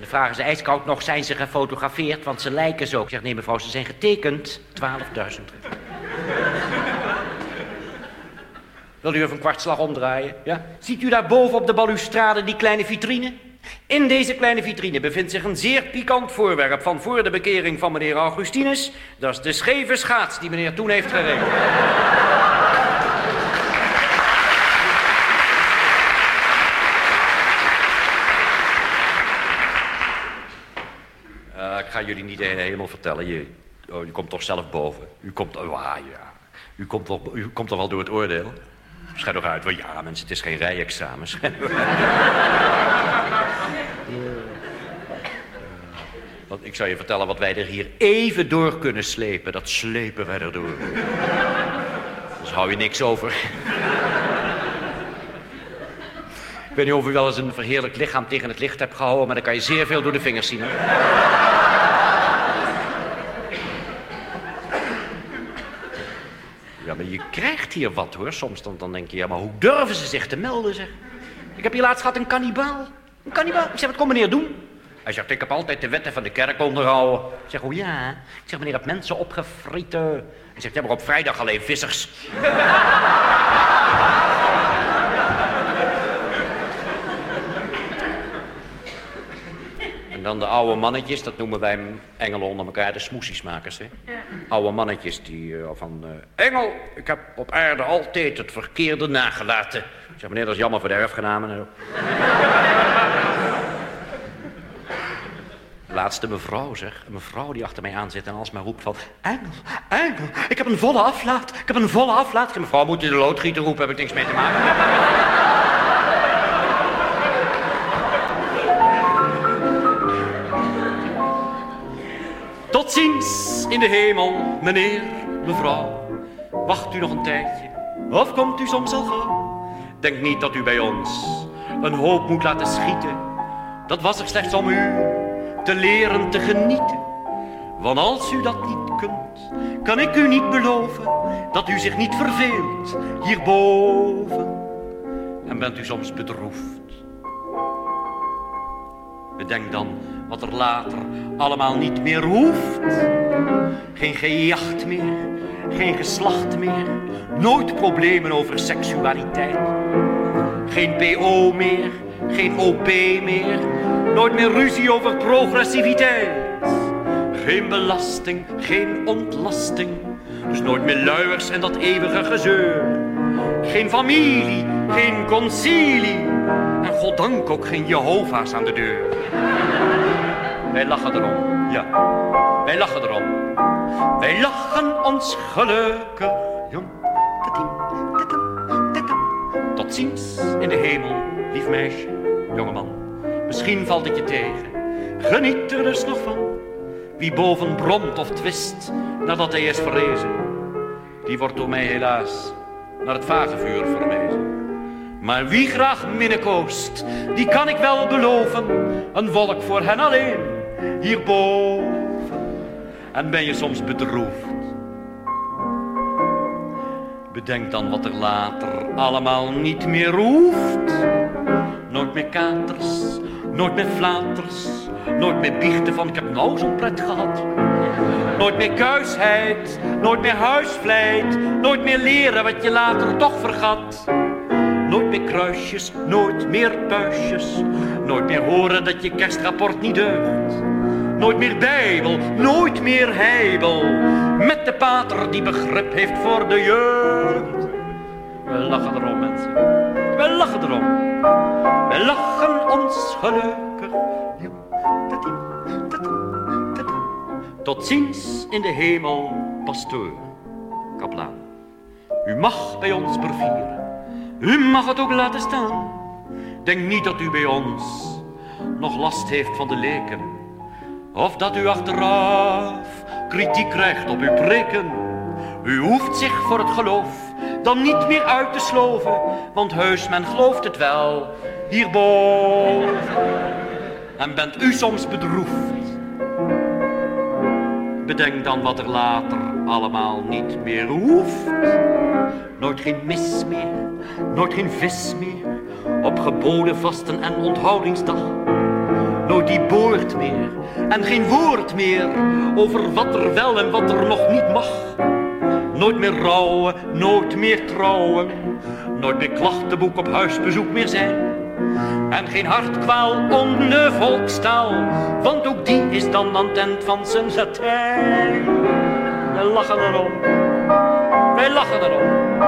de vraag is ijskoud nog, zijn ze gefotografeerd? Want ze lijken zo. Ik zeg, nee mevrouw, ze zijn getekend. 12.000. Wil u even een kwartslag omdraaien? Ja? Ziet u daar boven op de balustrade die kleine vitrine? In deze kleine vitrine bevindt zich een zeer pikant voorwerp van voor de bekering van meneer Augustinus. Dat is de scheve schaats die meneer toen heeft geregeld. Uh, ik ga jullie niet helemaal vertellen. Je, oh, komt toch zelf boven. U komt, oh, ja. u, komt toch, u komt toch wel door het oordeel? Schijt toch uit. Ja, mensen, het is geen rijexamen. [LAUGHS] Want ik zou je vertellen wat wij er hier even door kunnen slepen. Dat slepen wij erdoor. Dus hou je niks over. Ik weet niet of u wel eens een verheerlijk lichaam tegen het licht hebt gehouden... maar dan kan je zeer veel door de vingers zien. Ja, maar je krijgt hier wat, hoor. Soms dan, dan denk je, ja, maar hoe durven ze zich te melden, zeg. Ik heb hier laatst gehad een kannibaal. Een kannibaal. Ik zeg, wat kom meneer doen? Hij zegt, ik heb altijd de wetten van de kerk onderhouden. Ik zeg, oh ja? Ik zeg, meneer, heb mensen opgefrieten. Hij zegt, ja, op vrijdag alleen vissers. En dan de oude mannetjes, dat noemen wij engelen onder elkaar, de smoesiesmakers. Hè? Oude mannetjes die uh, van... Uh, Engel, ik heb op aarde altijd het verkeerde nagelaten. Ik zeg, meneer, dat is jammer voor de erfgenamen. Laatste mevrouw, zeg. Een mevrouw die achter mij aan zit en alsmaar roept van... Engel, Engel, ik heb een volle aflaat. Ik heb een volle aflaat. Mevrouw, moet je de loodgieter roepen? Heb ik niks mee te maken. [LAUGHS] Tot ziens in de hemel, meneer, mevrouw. Wacht u nog een tijdje, of komt u soms al gauw? Denk niet dat u bij ons een hoop moet laten schieten. Dat was er slechts om u te leren te genieten. Want als u dat niet kunt, kan ik u niet beloven dat u zich niet verveelt hierboven. En bent u soms bedroefd. Bedenk dan wat er later allemaal niet meer hoeft. Geen gejacht meer, geen geslacht meer, nooit problemen over seksualiteit. Geen PO meer, geen OP meer, nooit meer ruzie over progressiviteit. Geen belasting, geen ontlasting, dus nooit meer luiers en dat eeuwige gezeur. Geen familie, geen concilie en goddank ook geen Jehovah's aan de deur. Wij lachen erom, ja, wij lachen erom. Wij lachen ons gelukkig, jong. Tot ziens in de hemel, lief meisje, jongeman. Misschien valt het je tegen, geniet er dus nog van. Wie boven bromt of twist, nadat hij is verrezen, die wordt door mij helaas naar het vagevuur verwezen. Maar wie graag minnekoost, die kan ik wel beloven, een wolk voor hen alleen, hierboven. En ben je soms bedroefd? Bedenk dan wat er later allemaal niet meer hoeft. Nooit meer katers, nooit meer flaters, nooit meer biechten van ik heb nou zo'n pret gehad. Nooit meer kuisheid, nooit meer huisvleit, nooit meer leren wat je later toch vergat. Nooit meer kruisjes, nooit meer puisjes, nooit meer horen dat je kerstrapport niet deugt. Nooit meer bijbel, nooit meer heibel, met de pater die begrip heeft voor de jeugd. We lachen erom, mensen. We lachen erom. We lachen ons gelukkig. Tot ziens in de hemel, pastoor, kaplaan. U mag bij ons bevieren. U mag het ook laten staan. Denk niet dat u bij ons nog last heeft van de leken. Of dat u achteraf kritiek krijgt op uw preken. U hoeft zich voor het geloof dan niet meer uit te sloven. Want heus, men gelooft het wel, hierboven. En bent u soms bedroefd? Bedenk dan wat er later allemaal niet meer hoeft. Nooit geen mis meer, nooit geen vis meer. Op geboden vasten en onthoudingsdag. Nooit die boord meer en geen woord meer over wat er wel en wat er nog niet mag. Nooit meer rouwen, nooit meer trouwen. Nooit meer klachtenboek op huisbezoek meer zijn. En geen hartkwaal om de volkstaal, want ook die is dan eind van zijn satijn. Wij lachen erom, wij lachen erom,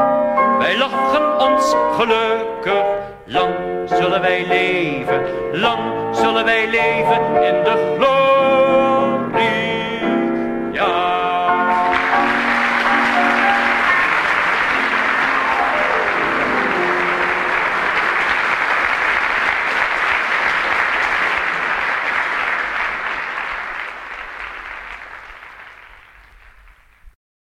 wij lachen ons gelukkig. Lang zullen wij leven, lang zullen wij leven in de glorie